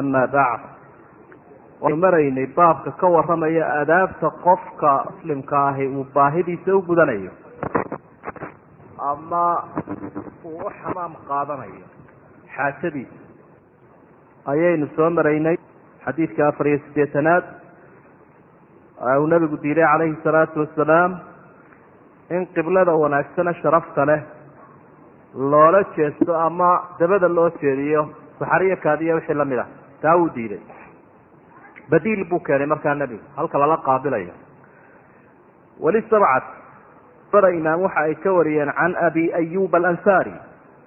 ama bacd waynu maraynay baabka ka warramaya aadaabta qofka muslimka ahi uu baahidiisa u gudanayo ama uu u xamaam qaadanayo xaajadiisa ayaynu soo maraynay xadiidka afar iyo siddeetanaad uu nabigu diiday calayhi salaatu wasalaam in qiblada wanaagsane sharafta leh loola jeesto ama dabada loo jeediyo saxariyo kaadiya wixii la mid ah taa wuu diiday. Badiil buu keenay markaa nebigu halka lala qaabilayo. Weli sabcat bada imaam waxa ay ka wariyeen can abi ayub alansaari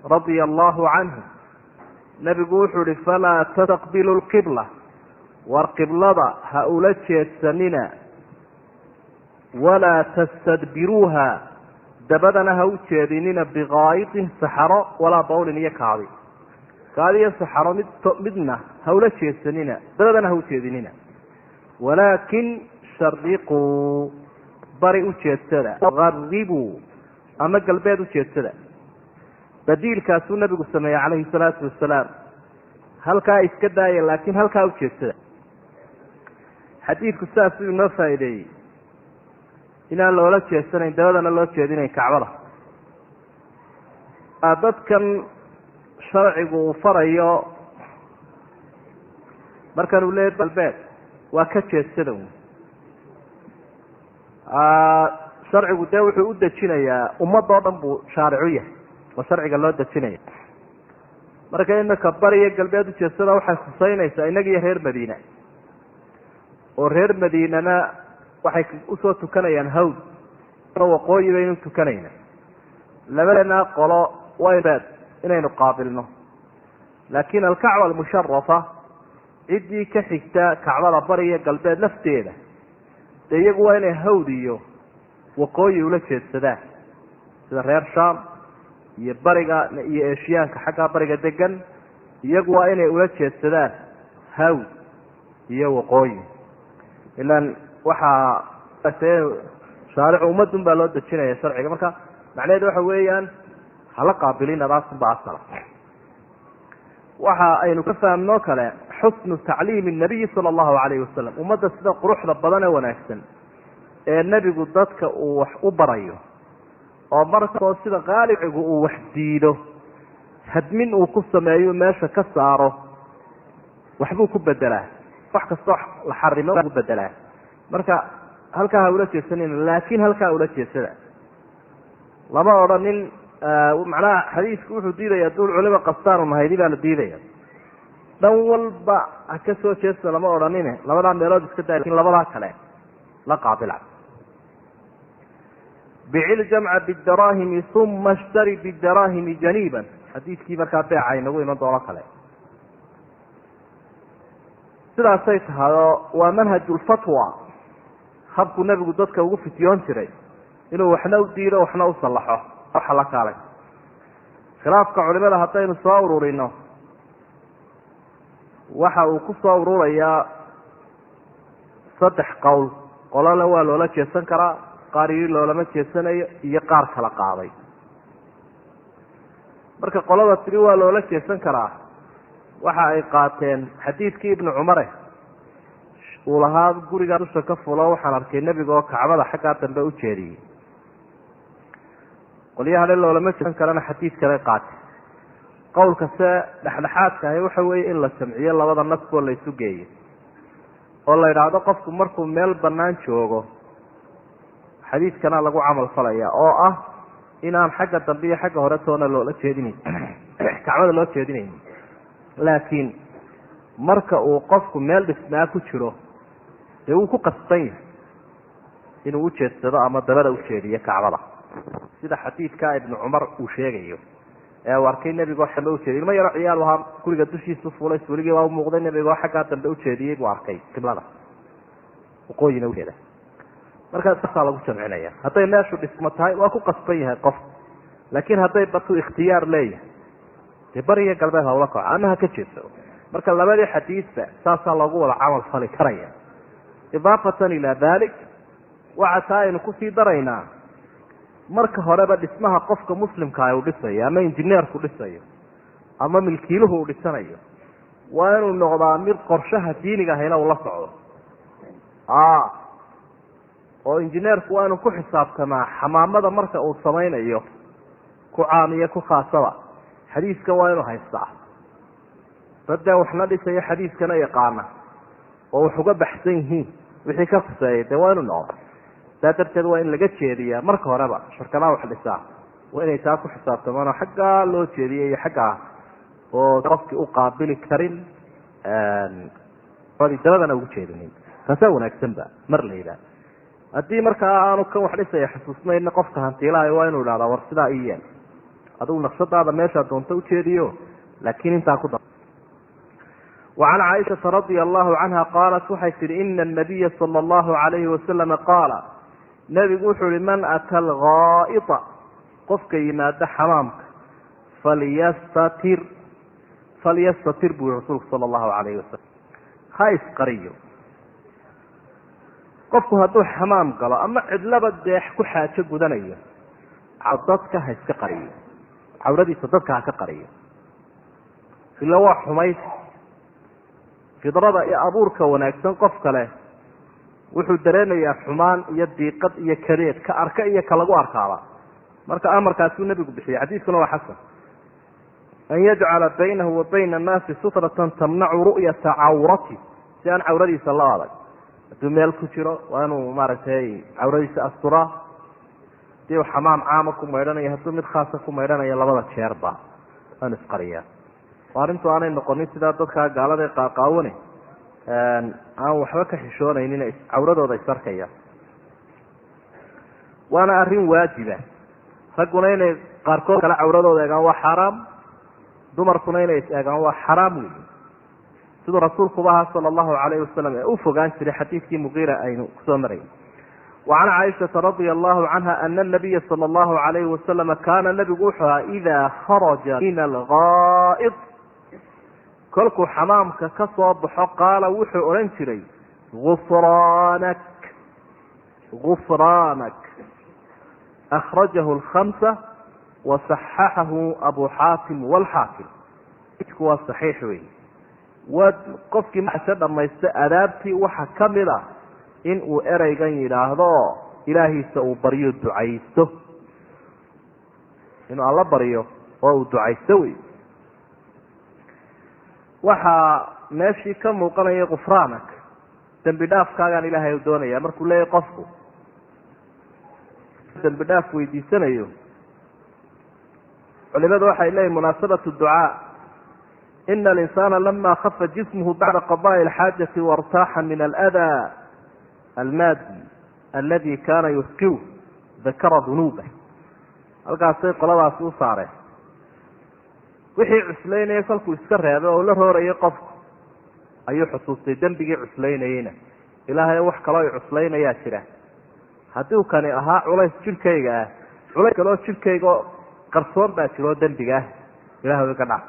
radia allahu canhu. Nebigu wuxuu ihi falaa tastaqbilu lqibla war qiblada ha ula jeedsanina walaa tastadbiruuha dabadana ha u jeedinina bikaayitin saxaro walaa bawlin iyo kaadi kaadi iyo saxaro mid midna ha ula jeedsanina dabadana ha u jeedinina. Walaakin shariquu bari u jeedsada ama galbeed u jeedsada. Badiilkaasuu nabigu sameeyey calayhi salaatu wasalaam halkaa iska daaya laakiin halkaa u jeedsada. Xadiidku saasuu inoo faa'iideeyey inaan loola jeedsanayn dabadana loo jeedinayn kacbada. Dadkan sharcigu uu farayo markan uu leeya galbeed waa ka jeedsada sharcigu dee wuxuu u dejinayaa ummadoo dhan buu shaaricu yahay oo sharciga loo dejinaya. Marka imika bariyo galbeed ujeedsada waxay khuseynaysaa innaga iyo reer madiina. Oo reer madiinana waxay u soo tukanayaan hawd waqooyi baynu tukanayna. Labadeena qolo waybeed inaynu qaabilno. Laakiin alkacba almusharafa ciddii ka xigta kacbada bari galbeed lafteeda dee iyagu waa inay hawd iyo waqooyi ula jeedsadaan. Sida reer sham iyo bariga iyo eshiyaanka xaggaa bariga degan iyagu waa inay ula jeedsadaan hawd iyo waqooyi. Ilaan waxaa shaaricu ummadun baa loo dejinaya sharciga. Marka macnaheedu waxa weeyaan hala qaabilina daasunba asala. Waxa aynu ka fahmnoo kale xusnu tacliimi nabiyi sala allahu calayhi wasalam ummadda sida quruxda badan ee wanaagsan ee nebigu dadka uu wax u barayo oo markoo sida qaalicigu uu wax diido hadmin uu ku sameeyo meesha ka saaro waxbuu ku bedelaa wax kastoo la xarimo ku bedelaa marka halkaa ha ula jeedsanina laakin halkaa ula jeedsada lama odhanin macnaha xadiisku wuxuu diidaya duul culima qastaanu nahaydi baa la diidaya dhan walba ha ka soo jeesta lama odhanine. Labadaa meelood iska day laakiin labadaa kale la qaabila. Bicil jamca bidaraahimi uma ishtari bidaraahimi janiiban. Xadiiskii markaa beeca inagu iman doono kale. Sidaasay tahay oo waa manhaju lfatwa habkuu nebigu dadka ugu fityoon jiray. Inuu waxna u diido waxna u sallaxo waxa la kaalay. Khilaafka culimada haddaynu soo ururino waxa uu ku soo ururayaa saddex qowl. Qolona waa loola jeedsan karaa qaar yii loolama jeedsanayo iyo qaar kala qaaday. Marka qolada tiri waa loola jeedsan karaa waxa ay qaateen xadiidkii ibnu cumare. Uu lahaa gurigaa dusha ka fulo waxaan arkay nebiga oo kacbada xaggaa dambe u jeediyey qolyahale loolama jeesan karana xadiid kale qaatay qowlka se dhexdhexaadka ahi waxa weeye in la jamciyo labada nasboo la isu geeyo. Oo la idhaahdo qofku markuu meel bannaan joogo xadiidkana lagu camal falaya oo ah inaan xagga dambe iyo xagga hore toona loola jeedinayn kacbada loo jeedinayn laakiin marka uu qofku meel dhismaa ku jiro dee wuu ku qasban yahay inuu ujeedsado ama dabada ujeediyo kacbada sida xadiidka ibnu cumar uu sheegayo. Ee uu arkay nebigoo xame ujeediy ilmo yaro ciyaal ahaa guriga dushiisu fulay suuligii waa umuuqday nebigoo xaggaa dambe ujeediyey buu arkay qiblada. Waqooyina ujeeda markaa saasaa lagu jamcinaya hadday meeshu dhismo tahay waa ku qasban yahay qof. Laakiin hadday batu ikhtiyaar leeyahay dee bariyo galbeed hawla kaco ama ha ka jeedsado marka labadii xadiidba saasaa loogu wada camal fali karaya. Idaafatan ilaa dalik waxa taa aynu ku sii daraynaa marka horeba dhismaha qofka muslimkaa uu dhisayo ama injineerku dhisayo ama milkiiluhu uu dhisanayo waa inuu noqdaa mid qorshaha diiniga ahayna uu la socdo. Oo injineerku waa inuu ku xisaabtamaa xamaamada marka uu samaynayo ku caamiyo ku khaasaba. Xadiiska waa inuu haystaa. Dadee waxna dhisaya xadiiskana yaqaana oo wax uga baxsan yihiin wixii ka kuseeyay dee waa inuu noqdo saa darteed waa in laga jeediyaa. Marka horeba shirkadaha wax dhisaa waa inay taa ku xisaabtamaanoo xaggaa loo jeediyay iyo xaggaa oo qofkii u qaabili karin ehm, dabadana ugu jeedinin. Taasaa wanaagsanba mar la haddii markaa aanu kan wax dhisaya xusuusnayn qofka hantiilaha waa inuu idhahdaa war sidaa ii yeel. Adugu naqshadaada meeshaa doonto ujeediyo laakiin intaa ku wacan caaishata radia allahu canha qaalat waxay tihi ina anabiya sala allahu alayhi wasalama qaala nebigu wuxuu ihi man ata alghaa'ita qofka yimaada xamaamka falyastatir falyastatir buu rasuulku sala allahu alayhi wasalam ha isqariyo. Qofku hadduu xamaam galo ama cidlaba deex ku xaajo gudanayo dadka ha iska qariyo. Cawradiisa dadka ha ka qariyo. Ila waa xumayd fidrada iyo abuurka wanaagsan qof kale wuxuu dareemayaa xumaan iyo diiqad iyo kadeed ka arka iyo ka lagu arkaaba. Marka amarkaasuu nebigu bixiyey xadiiskuna waa xasan. An yajcala baynahu wa bayna annaasi sutratan tamnacu ru'yata cawrati si aan cawradiisa loo adag. Hadduu meel ku jiro waa inuu maaragtay cawradiisa asturaa haddii uu xamaam caama ku maydhanayo hadduu mid khaasa ku maydhanayo labada jeerba aan isqariyaa oo arrintu aanay noqonin sidaa dadkaa gaalada qaaqaawane aan waxba ka xishoonaynin cawradooda isarkaya waana arrin waajiba. Ragguna inay qaarkood kale cawradooda eegaan waa xaaraam dumarkuna inay is eegaan waa xaraam wey siduu rasuulkuba ahaa sala allahu calayhi wasalam ee u fogaan jiray xadiidkii muqiira aynu ku soo marayn wacan caaishata radia allahu canha ana anabiya sala allahu calayhi wasalama kaana nabigu wuxuu ahaa idaa kharaja min algaa'id kolkuu xamaamka ka soo baxo qaala wuxuu odhan jiray gufraanak gufraanak akhrajahu alkhamsa wasaxaxahu abu xaatim walxaakim idku waa saxiix wey waa qofkii maxse dhamaysta adaabtii waxa ka mid a in uu ereygan yidhaahdo ilaahiisa uu baryo ducaysto. Inuu alla baryo oo uu ducaysto wey waxaa meeshii ka muuqanaya kufraanak dembi dhaafkaagaan ilaahay doonaya markuu leeyahy qofku. Dembi dhaaf weydiisanayo. Culimadu waxay leeyihiin munaasabatu ducaa. Ina alinsaana lama khafa jismuhu bacda qadaءi alxaajati wartaaxa min aladaa almaadi aladi kana yusqiw dakara dunuuba halkaasay qoladaasi u saareen wixii cuslaynaya kolkuu iska reebay oo la roorayo qofku ayuu xusuustay dembigii cuslaynayeyna. Ilaahay wax kaloo cuslaynayaa jira. Haddii kani ahaa culays jirkayga ah culays kaloo jirkayga qarsoon baa jiroo dembiga ah. Ilahay iga dhac.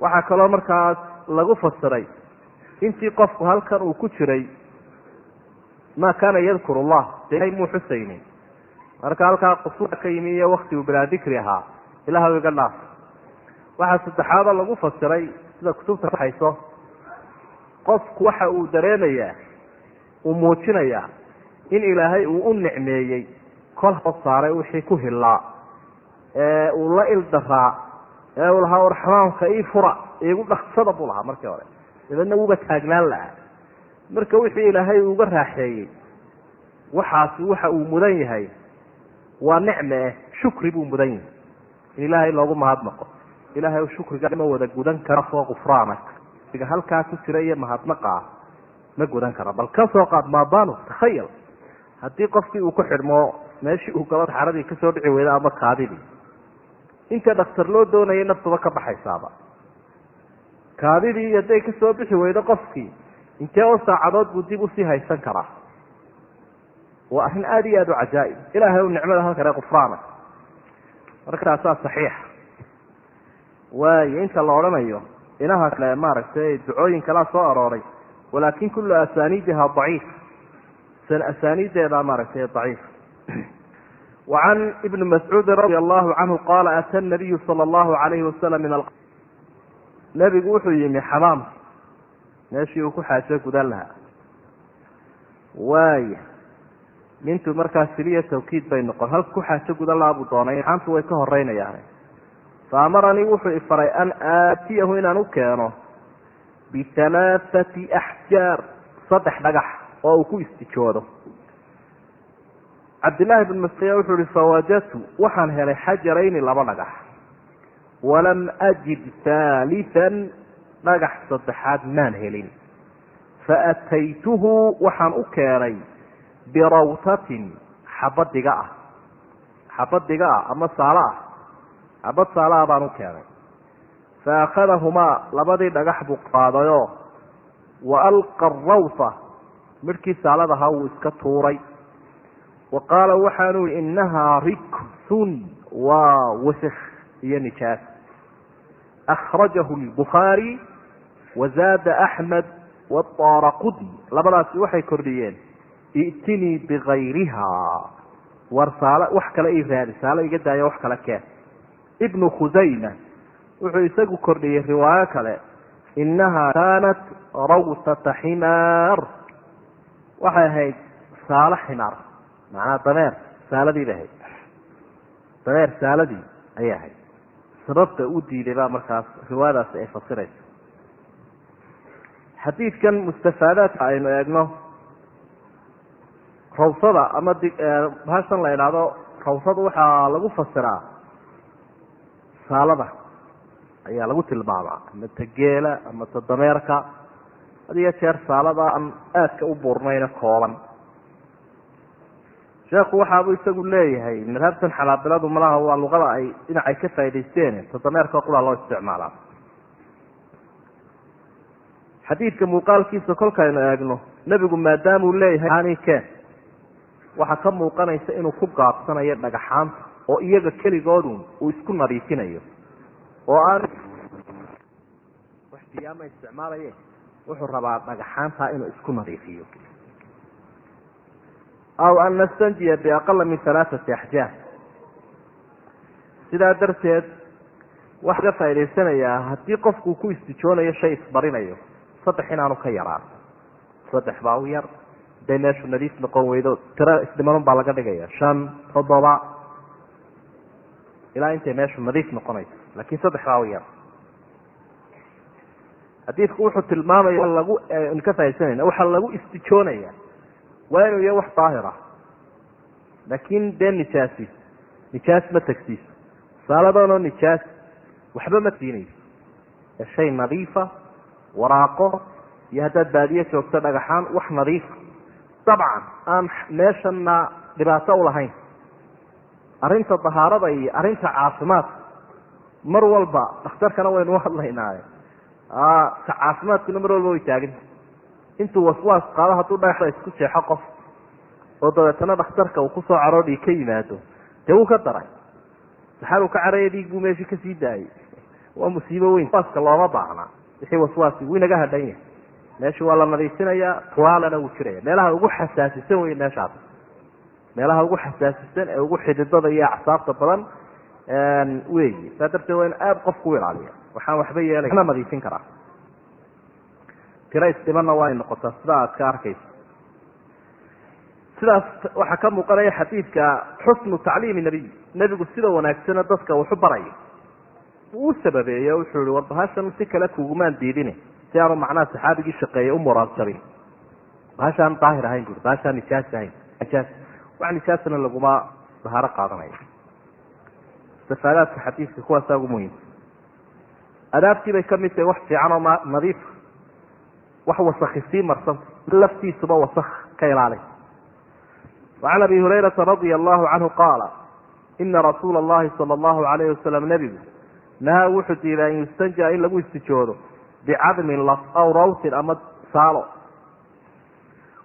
Waxaa kaloo markaas lagu fasiray intii qofku halkan uu ku jiray ma kaana yadkur allah de xusaynin marka halkaa qusuura yimi iyo wakti uu bilaa dikri ahaa ilahay iga dhaaf waxaa saddexaada lagu fasiray sida kutubta kaxayso qofku waxa uu dareemayaa uu muujinayaa in ilaahay uu u nicmeeyey kol hoo saaray wixii ku hillaa ee uu la ildaraa ee uu lahaa war xamaamka ii fura iigu dhaksada buu lahaa markii hore. Dabeedna wuuba taagnaan lahaa. Marka wixii ilaahay uga raaxeeyey waxaasi waxa uu mudan yahay. Waa nicme eh shukri buu mudan yahay in ilaahay loogu mahadnaqo. Ilaahay shukriga ma wada gudan kara foo kufraanak. Halkaa ku jira iyo mahadnaqa ah ma gudan kara. Bal ka soo qaad maabanu takhayal. Haddii qofkii uu ku xidhmo meeshii uu galo saxaradii ka soo dhici weyda ama kaadidii. Inta dhakhtar loo doonayay naftuba ka baxaysaaba. Kaadidii hadday ka soo bixi weydo qofkii intee oo saacadood buu dib u sii haysan karaa? Waa arrin aada iyo aada u cajaa'ib. Ilaahay u nicmada halkane kufraana marka taasaa saxiixa waayo inta la odhanayo inaha kale maaragtay ducooyin kalaa soo arooray walaakin kullu asaniidiha daciif. Asaniideeda maaragtay daciif. Wacan ibni mascuudin radi allahu canhu qaala ata nabiyu sala allahu alayhi wasalam min nebigu wuxuu yimi xamaamki meeshii uu ku xaajo gudan lahaa. Waaya mintu markaa siliya tawkiid bay noqon. Halka ku xaajo gudan lahaa buu doonay xaantu way ka horeynayaan fa amaranii wuxuu ifaray an aatiyahu inaan u keeno bihalaathati axjaar saddex dhagax oo uu ku istijoodo. Cabdillaahi bn masciya wuxuu ihi fawajadtu waxaan helay xajarayni laba dhagax. Walam ajid haalian dhagax saddexaad maan helin. Faataytuhu waxaan u keenay birawtatin xabad diga ah. Xabad diga ah ama saalo ah. Xabad saalo ah baan u keenay. Fa akhadahumaa labadii dhagax buu qaadayoo wa alqa arawta midhkii saaladahaa wuu iska tuuray. Wa qaala waxaanu yihi inahaa riksun waa wasakh iyo nijaas. Akhrajahu lbukhaari wazaada axmed wadaaraqudni labadaasi waxay kordhiyeen i'tinii bikayriha war saalo wax kale ii raadi saalo iga daayo wax kale keen ibnu khusayma wuxuu isagu kordhiyey riwaayo kale. Inahaa kaanat rawtata ximaar. Waxay ahayd saalo ximaar macnaa dameer saaladii bay ahayd. Dameer saaladii ayay ahayd. Sababta u diiday baa markaas riwaayadaasi ay fasiraysa xadiidkan mustafaadaadka aynu eegno rawsada ama bahashan la idhaahdo rawsada waxaa lagu fasiraa saalada. Ayaa lagu tilmaamaa ama ta geela ama ta dameerka had iyo jeer saalada aan aadka u buurnayna kooban. Sheekhu waxaabuu isagu leeyahay madhabtan xanaabiladu malaha waa luqada ay dhinacay ka faa'idaysteen. Ta dameerka qura loo isticmaalaa. Xadiidka muuqaalkiisa kolkaynu eegno nebigu maadaamuu leeyahay ani keen waxaa ka muuqanaysa inuu ku gaabsanayo dhagaxaanta oo iyaga keligoodun uu isku nadiifinayo. Oo aan wax siyaama isticmaalaye wuxuu rabaa dhagaxaantaa inuu isku nadiifiyo. Aw an nastanjiya biaqala min halaathati axjaar sidaa darteed waxaa ka faa'idaysanayaa haddii qofku ku istijoonayo shay isbarinayo saddex inaanu ka yaraan saddex baa u yar haday meeshu nadiif noqon weydo tiro isdhimanun baa laga dhigaya shan toddoba ilaa intay meeshu nadiif noqonayso laakiin saddex baa yar. Xadiidku wuxuu tilmaamaya lagu ka faaisanayna waxaa lagu istijoonaya waa inuu yahay wax daahir ah laakiin dee nijaasi nijaas ma tagsiiso. Saaladoonoo nijaas waxba ma siinayso. Shay nadiifa waraaqo iyo haddaad baadiye joogto dhagaxaan wax nadiifa dabcan aan meeshana dhibaato ulahayn arrinta dahaarada iyo arrinta caafimaadka mar walba dhakhtarkana waynu hadlaynaaye ka caafimaadkuna mar walba way taaganta intuu waswaas qaado hadduu dhagaxda isku jeexo qof oo dabeetana dhakhtarka uu ku soo caroodhii ka yimaado dee wuu ka daray saxaal uu ka caraya dhiig buu meeshii ka sii daayay waa musiibo weyn waska looma baahna wixii waswaasi wuu inaga hadhan yahay meesha waa la nadiifinayaa tuwaalana wuu jiraya. Meelaha ugu xasaasisan wey meeshaas. Meelaha ugu xasaasisan ee ugu xididada iyo acsaabta badan weyi saa darteed waa in aada qofku u ilaaliya waxaan waxba yeelay. Na nadiifin karaa. Tiro isdhimanna waa ay noqotaa sida aad ka arkayso. Sidaas waxaa ka muuqanaya xadiidka xusnu tacliimi nabiy. Nebigu sida wanaagsana dadka wuxu barayo. Uu sababeeye wuxuu ihi war bahashan si kale kugumaan diidine si aanu macnaha saxaabigii shaqeeyey u muraad jabin bahashaan daahir ahayn bui bahashaan nijaas ahayn nijaas. Wax nijaasna laguma dahaaro qaadanayo. Istifaadaadka xadiidka kuwaasaa ugu muhiimsa adaabtii bay ka mid tahay wax fiican oo nadiifa wax wasakhi sii marsanta laftiisuba wasak ka ilaali. Wacan abi hurayrata radia allahu canhu qaala ina rasuula allahi sala allahu alayhi wasalam nebigu nahaa wuxuu diiday an yustanja in lagu istijoodo bicadmin laf aw rawtin ama saalo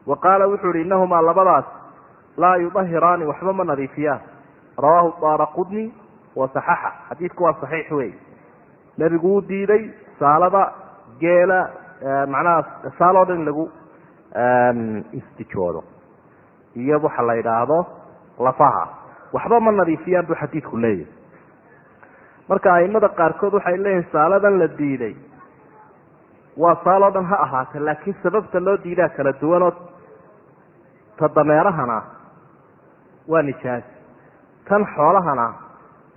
wa qaala wuxuu ihi inahumaa labadaas laa yudahiraani waxba ma nadiifiyaan rawaahu daara qudni wa saxaxa xadiidku waa saxiix wey nebigu wuu diiday saalada geela macnaha saaloo dhan lagu istijoodo iyo waxa la yidhaahdo lafaha waxba ma nadiifiyaan buu xadiidku leeyahay marka aimada qaarkood waxay leeyihiin saaladan la diiday waa saaloo dhan ha ahaata laakiin sababta loo diidaa kala duwanoo ta dameerahana waa nijaas. Tan xoolahana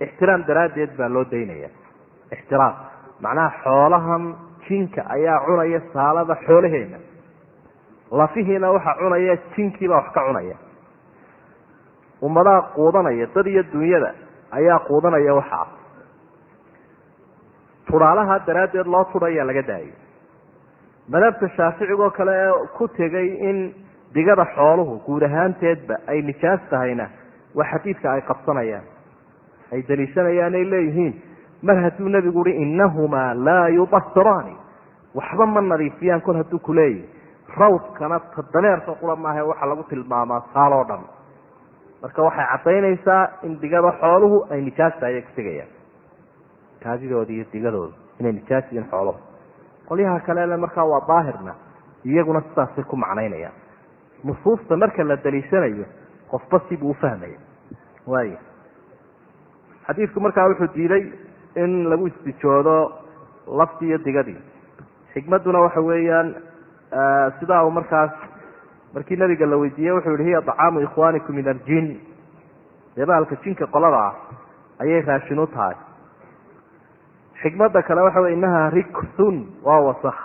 ixtiraam daraaddeed baa loo daynaya. Ixtiraam macnaha xoolahan jinka ayaa cunaya saalada xoolaheena. Lafihiina waxaa cunaya jinkiibaa wax ka cunaya. Ummadaha quudanaya dad iyo dunyada ayaa quudanaya waxaa tudhaalaha daraaddeed loo tudhaya laga daayo madhabka shaaficigoo kale ee ku tegay in digada xooluhu guud ahaanteedba ay nijaas tahayna waa xadiidka ay qabsanayaan ay daliishanayaan ay leeyihiin. Mar hadduu nebigu uhi innahumaa laa yudahiraani waxba ma nadiifiyaan kol hadduu kuleeyahy rawdkana tadameerka qura maaha waxaa lagu tilmaamaa saaloo dhan. Marka waxay caddaynaysaa in digada xooluhu ay nijaas tahay ka tegayaan. Kaadidooda iyo digadooda inay nijaas yihiin xooluhu qolyaha kalele markaa waa daahirna iyaguna sidaasay ku macnaynayaan nusuusta marka la daliishanayo qofba sibuu ufahmaya waaya xadiidku markaa wuxuu diiday in lagu istijoodo laftii iyo digadii xikmadduna waxa weeyaan sidaa uu markaas markii nabiga la weydiiyey wuxuu yihi hiya طacaamu ikhwanikum min aljin. Dee jinka qolada ah ayay raashin u tahay xikmadda kale waxa wey inaha riksun waa wasak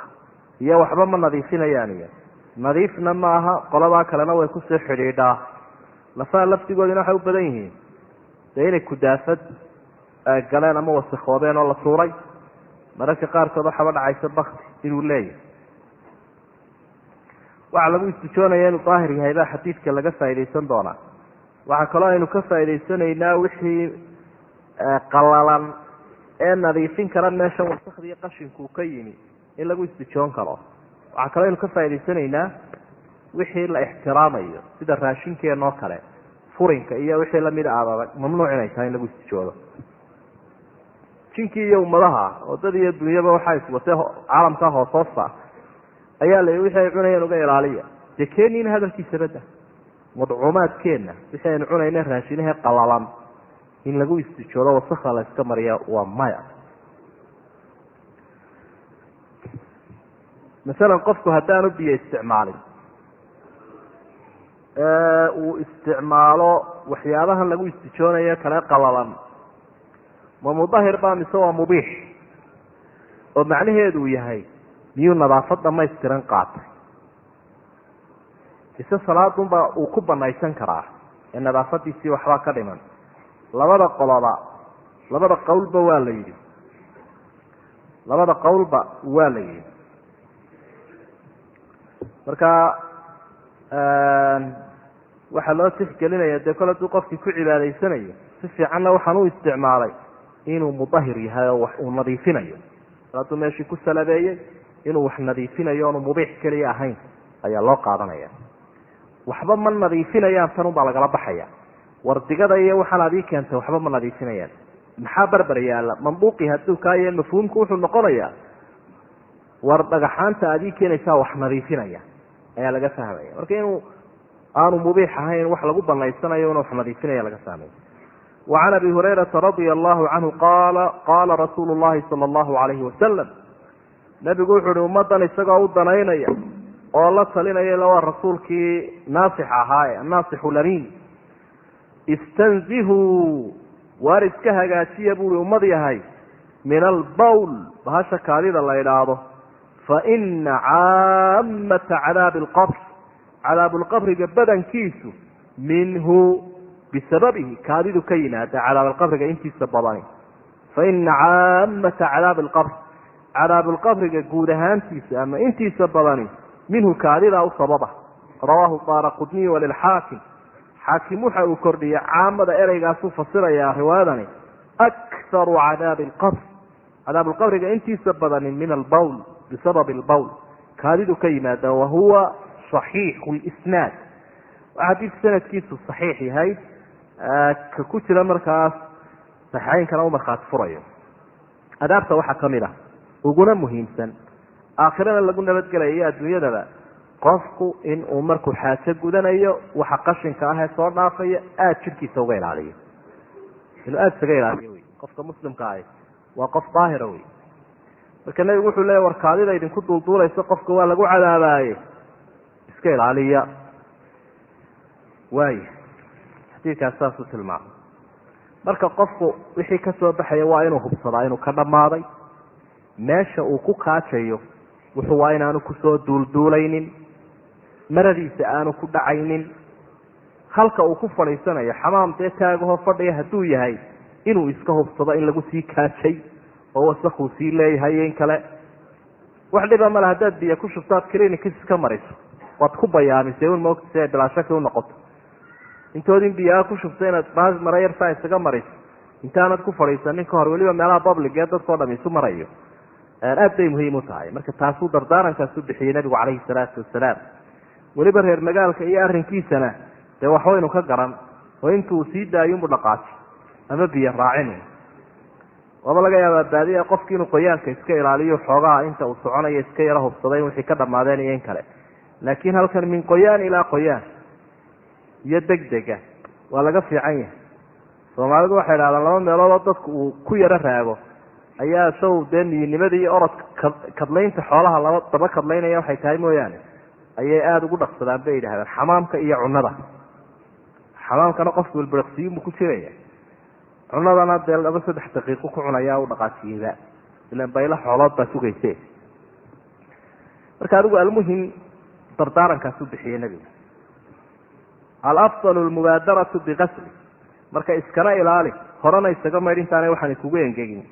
iyo waxba ma nadiifinayaan iyo. Nadiifna ma aha qoladaa kalena way ku sii xidhiidhaa lafaha laftigoodina waxay u badan yihiin. Dee inay kudaafad galeen ama wasikoobeen oo la tuuray mararka qaarkood waxaaba dhacaysa bakti inuu leeyahay. Waxaa lagu istijoonaya inuu daahir yahay baa xadiidka laga faaidaysan doonaa. Waxaa kaloo aynu ka faa'idaysanaynaa wixii qalalan ee nadiifin kara meesha wasakdiiyo qashinku ka yimi in lagu istijoon karo. Waxaa kaloo aynu ka faa'idaysanaynaa wixii la ixtiraamayo sida raashinkeena oo kale furinka iyo wixii lamida aad mamnuuc inay tahay in lagu istijoodo jinkii iyo ummadaha oo dad iyo dunyaba waxaa iswatay caalamka hoosoosta ayaa la wixii ay cunayeen uga ilaaliya. Dee keeniina hadalkiisa badda madcuumaadkeenna wixii aynu cunayna raashinahe qalalan in lagu istijoodo wasakda la iska mariya waa maya. Masalan qofku haddaanu biyo isticmaalin uu isticmaalo waxyaabahan lagu istijoonayo kale qalalan ma mudahir ba mise waa mubiix? Oo macnaheedu uu yahay miyuu nadaafad dhamaystiran qaatay? Mise salaadunba uu ku banaysan karaa ee nadaafadiisii waxbaa ka dhiman labada qoloba labada qowlba waa la yidhi. Labada qowlba waa la yidhi. Marka waxaa loo tixgelinaya dee kol hadduu qofkii ku cibaadaysanayo si fiicanna waxaan u isticmaalay inuu mudahir yahay oo wax uu nadiifinayo. Hadduu meeshii ku salabeeyey inuu wax nadiifinayo oonu mubiix keliya ahayn ayaa loo qaadanaya. Waxba ma nadiifinayaan tan unbaa lagala baxaya wardigada iyo waxaan adii keentay waxba ma nadiifinayaan maxaa barbar yaalla? Manduuqii hadduu kaaye mafhuumku wuxuu noqonayaa war dhagaxaanta adii keenaysaa wax nadiifinaya ayaa laga fahmaya marka inuu aanu mubiix ahayn wax lagu banaysanayo inuu wax nadiifinaya laga fahmaya wacan abi hurayrata radia allahu canhu qaala qaala rasuulu llahi sala allahu alayhi wasalam nabigu wuxu uhi ummadan isagoo u danaynaya oo la talinaya ila waa rasuulkii naasix ahaaye annaasixu lamiin istanzihuu waar iska hagaajiya buui ummad yahay min albawl bahasha kaadida la idhaahdo fa ina caamata cadaabi alqabr cadaabulqabriga badankiisu minhu bisababihi kaadidu ka yimaada cadaabalqabriga intiisa badani. Fa ina caamata cadaabi alqabr cadaabalqabriga guud ahaantiisa ama intiisa badani minhu kaadidaa u sababa. Rawaahu daara qudniy walilxaakim xaakim waxa uu kordhiyey caamada ereygaasuu fasirayaa riwaayadani akharu cadaabi alqabr cadaabalqabriga intiisa badani min albawl bisababi albawl. Kaadidu ka yimaada wahuwa saxiixu lisnaad xadiidku sanadkiisu saxiix yahay ka ku jira markaas saxeynkana u markhaati furayo. Adaabta waxaa ka mid ah uguna muhiimsan aakhirana lagu nabadgelaya iyo adduunyadaba qofku in uu markuu xaajo gudanayo waxa qashinka ah ee soo dhaafaya aada jirkiisa uga ilaaliyo. Inuu aada isaga ilaaliyo wey qofka muslimka ahi waa qof daahira wey marka nebigu wuxuu leeya war kaadida idinku duulduulayso qofka waa lagu cadaabaaye. Iska ilaaliya. Waaya xadiidkaas saasuu tilmaamay. Marka qofku wixii ka soo baxaya waa inuu hubsadaa inuu ka dhammaaday meesha uu ku kaajayo wuxuu waa inaanu ku soo duulduulaynin maradiisa aanu ku dhacaynin. Halka uu ku fadhiisanayo xamaam dee taagahoo fadhiya hadduu yahay inuu iska hubsado in lagu sii kaajay oo wasakuu sii leeyahay kale. Wax dhiba male haddaad biyo ku shubto aad clinicis iska mariso. Waad ku bayaamisay un maogta si ay bilaashaki u noqoto. Intood in biyaa ku shubto inaad mara yarsaa isaga mariso. Intaanad ku fadhiisanin ka hor weliba meelaha public ee dadkao dham isu marayo. Aad bay muhiim u tahay. Marka taasuu dardaarankaas u bixiyey nabigu calayhi salaatu wasalaam weliba reer magaalka iyo arrinkiisana dee waxwaynu ka garan. Oo intuu sii daayunbu dhaqaaji ama biyo raacin. Waaba laga yaabaa baadiya qofki inuu qoyaanka iska ilaaliyo xoogaha inta uu soconayo iska yaro hubsaday wixii ka dhamaadeen iyo in kale. Laakiin halkan min qoyaan ilaa qoyaan iyo deg dega waa laga fiican yahay. Soomaalidu waxay idhahdaan laba meeloodoo dadku uu ku yaro raago. Ayaa saw dee miyinimada iyo orodka kadlaynta xoolaha laba daba kadlaynaya waxay tahay mooyaane ayay aada ugu dhaqsadaan bay yidhahdaan xamaamka iyo cunada xamaamkana qofku wilbiriqsiyunbu ku jiraya. Cunadana dee laba saddex daqiiqo ku cunaya u dhaqaajiyeyba ilan baylo xoolood baa sugayse. Marka adigu almuhim dardaarankaas u bixiyey nebiga. Alafdalu lmubaadaratu biqasli marka iskana ilaali horena isaga maydh intaanay waxaan kugu engegin.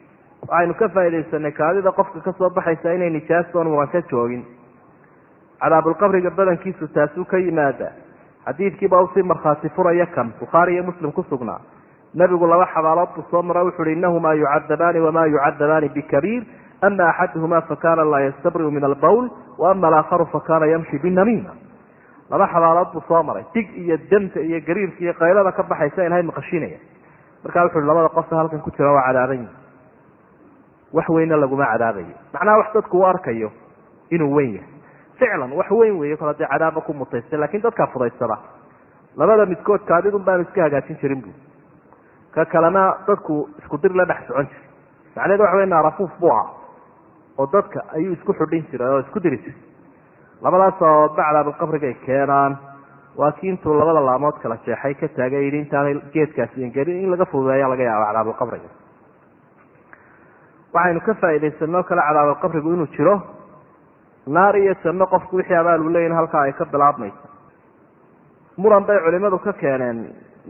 Waxaynu ka faaidaysanay kaadida qofka ka soo baxaysa inay nijaastoon muran ka joogin cadaabulqabriga badankiisu taasuu ka yimaada xadiidkiiba u sii markhaati furaya kan bukhaari iyo muslim ku sugnaa nebigu laba xabaalood buu soo mara wuxu uhi inahumaa yucadabaani wamaa yucadabaani bikabiir. Ama axaduhuma fakana laa yastabriu min albawl waama alaakharu fakana yamshi binamiima. Laba xabaalood buu soo maray. Dig iyo demta iyo gariirka iyo qaylada ka baxaysa ilahay maqashinaya markaa wuxu uhi labada qofka halkan ku jira waa cadaaban yihi wax weynna laguma cadaabayo macnaha wax dadku u arkayo inuu weyn yahay ficlan wax weyn weeye kol hadee cadaaba ku mutaystay laakiin dadkaa fudaysada labada midkood kaadidun baanu iska hagaajin jirin bu ka kalena dadku isku dir la dhex socon jiray macneheed waxa wey naarafuuf buu ahaa oo dadka ayuu isku xudhin jiray oo isku diri jiray labadaas sababoodba cadaabulqabrigay keenaan waa kii intuu labada laamood kala jeexay ka taagay yidhi intaanay geedkaasi ingelin in laga fududeeya laga yaaba cadaabulqabriga waxaynu ka faaidaysanoo kale cadaabulqabrigu inuu jiro naar iyo janno qofku wixii abaal uu leeyahin halkaa ay ka bilaabmaysa muran bay culimadu ka keeneen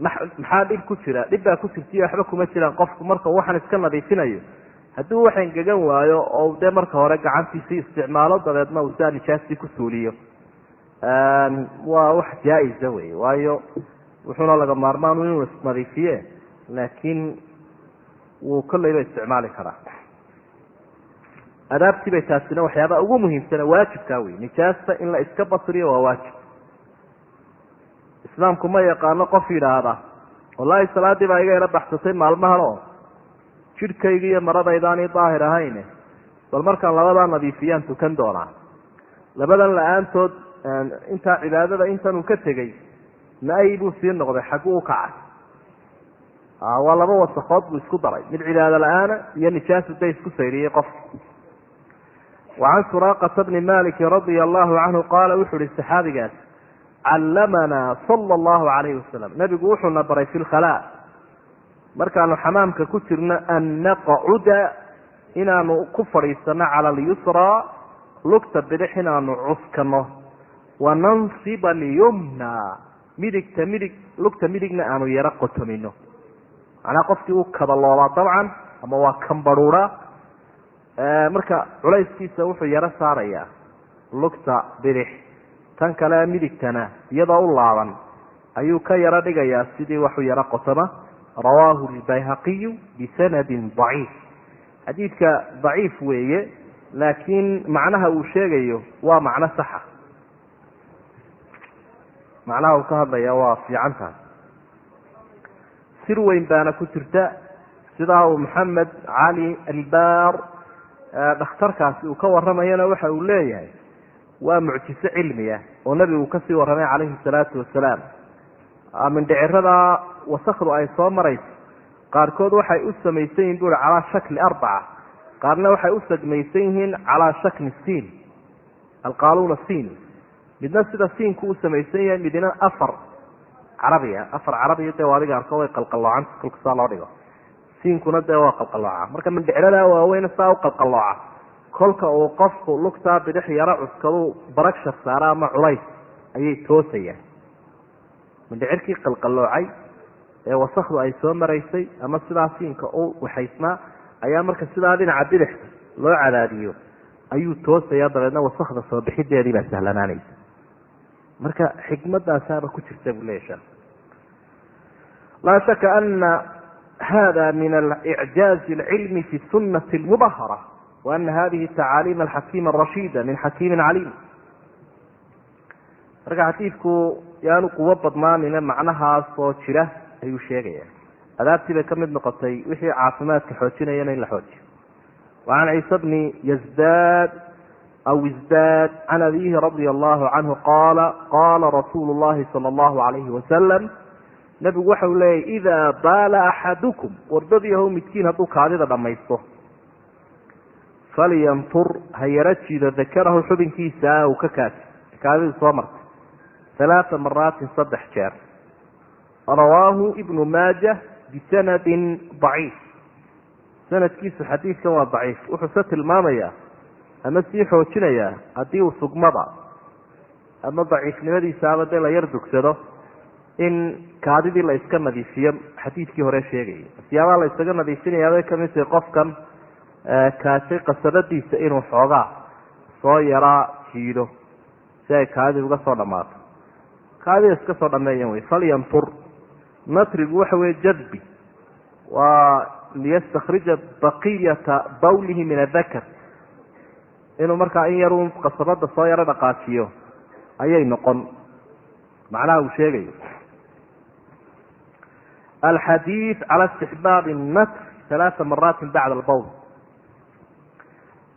maxaa dhib ku jira? Dhib baa ku jirtaiyo waxba kuma jiraan qofku marka waxaan iska nadiifinayo. Hadduu wax engegan waayo oo dee marka hore gacantiisii isticmaalo dabeedna uu saa nijaastii ku suuliyo. Waa wax jaa-isa wey waayo wuxuuna laga maarmaan inuu isnadiifiye laakiin wuu kolleyba isticmaali karaa adaabtiibay taasina waxyaabaa ugu muhiimsana waajibkaa wey nijaasta in la iska basriyo waa waajib. Islaamku ma yaqaano qof yidhaahda wallaahi salaadii baa iga yaro baxsatay maalmahan oo jidhkayga iyo maradaydaani daahir ahayne. Bal markaan labadaa nadiifiyaan tukan doonaa. Labadan la'aantood intaa cibaadada intan uu ka tegey ma-ay buu sii noqday xagguu u kacay. Waa laba wasakood buu isku daray. Mid cibaado la'aana iyo nijaasu da isku sayriyey qofka wacan suraaqata bni maliki radia allahu canhu qaala wuxuu ihi saxaabigaas callamanaa sala allahu calayhi wasalam nabigu wuxuuna baray fi lkhala markaanu xamaamka ku jirno an naqcuda inaanu ku fadhiisano cala alyusraa lugta bidix inaanu cuskano wanansiba alyumna midigta midig lugta midigna aanu yaro qotomino macnaa qofkii uu kadaloobaa dabcan ama waa kambaruuraa marka culayskiisa wuxuu yaro saarayaa lugta bidix tan kale midigtana iyadoo u laaban ayuu ka yaro dhigayaa sidii waxu yaro qotoma rawaahu lbayhaqiyu bisanadin daciif. Xadiidka daciif weeye laakiin macnaha uu sheegayo waa macno saxa macnaha uu ka hadlaya waa fiican tahay sir weyn baana ku jirta sidaa uu maxamed cali albaar dhakhtarkaasi uu ka waramayana waxa uu leeyahay waa mucjiso cilmiya oo nebigu ka sii warramay calayhi salaatu wasalaam. Mindhiciradaa wasakdu ay soo marayso qaarkood waxay u samaysan yihiin bui calaa shakli arbaca. Qaarna waxay u sagmaysan yihiin calaa shakni siin. Alqaaluuna siin. Midna sida siinku u samaysan yahay midna afar carabiya afar carabiya dee adiga arko way qalqaloocanta kolka saa loo dhigo siinkuna dee waa qalqalooca. Marka mindhicrada waaweyn saa u qalqalooca. Kolka uu qofku lugtaa bidix yaro cuskadu baragshar saara ama culays ayay toosayaan. Mindhicirkii qalqaloocay ee wasakdu ay soo maraysay ama sidaa siinka u waxaysnaa ayaa marka sidaa dhinaca bidixka loo cadaadiyo ayuu toosaya dabeedna wasakda soo bixideedii baa sahlanaanaysa. Marka xikmadaasaaba ku jirta buu leya sheekh laa shaka ana hada min alicjaazi alcilmi fi sunati almudahara wa ana hadihi tacaaliim alxakiima arashiida min xakiimin caliim marka xadiidku yaanu quwo badnaanine macnahaas oo jira ayuu sheegaya adaabtii bay ka mid noqotay wixii caafimaadka xoojinayana in la xoojiyo wacan ciise bni yasdaad aw isdaad can abihi radia allahu canhu qaala qaala rasuulu llahi sala allahu alayhi wasalam nebigu waxau leeyahy idaa baala axadukum wardadiiho midkiin hadduu kaadida dhammaysto. Falyantur ha yaro jiido dakarahu xubinkiisa uu ka kaasi kaadidu soo martay. Halaaa maraatin saddex jeer. Rawaahu ibnu maaja bisanadin daciif. Sanadkiisu xadiidkan waa daciif. Wuxuuse tilmaamayaa ama sii xoojinayaa haddii uu sugmada ama daciifnimadiisaaba dee la yar dugsado in kaadidii la iska nadiifiyo xadiidkii hore sheegayay asiyaabaha la isaga nadiifinayaabay ka mid tahay qofkan kaasay qasabadiisa inuu xoogaa soo yaraa jiido si ay kaadidii uga soo dhammaato. Kaadida iska soo dhameeyan wey falyantur natrigu waxa weye jadbi. Waa liyastakrija baqiyata bawlihi min adakar inuu markaa in yarun qasabada soo yaro dhaqaajiyo ayay noqon. Macnaha uu sheegayo alxadiid cala istixbaabi natr halaaa maraati bacda albowl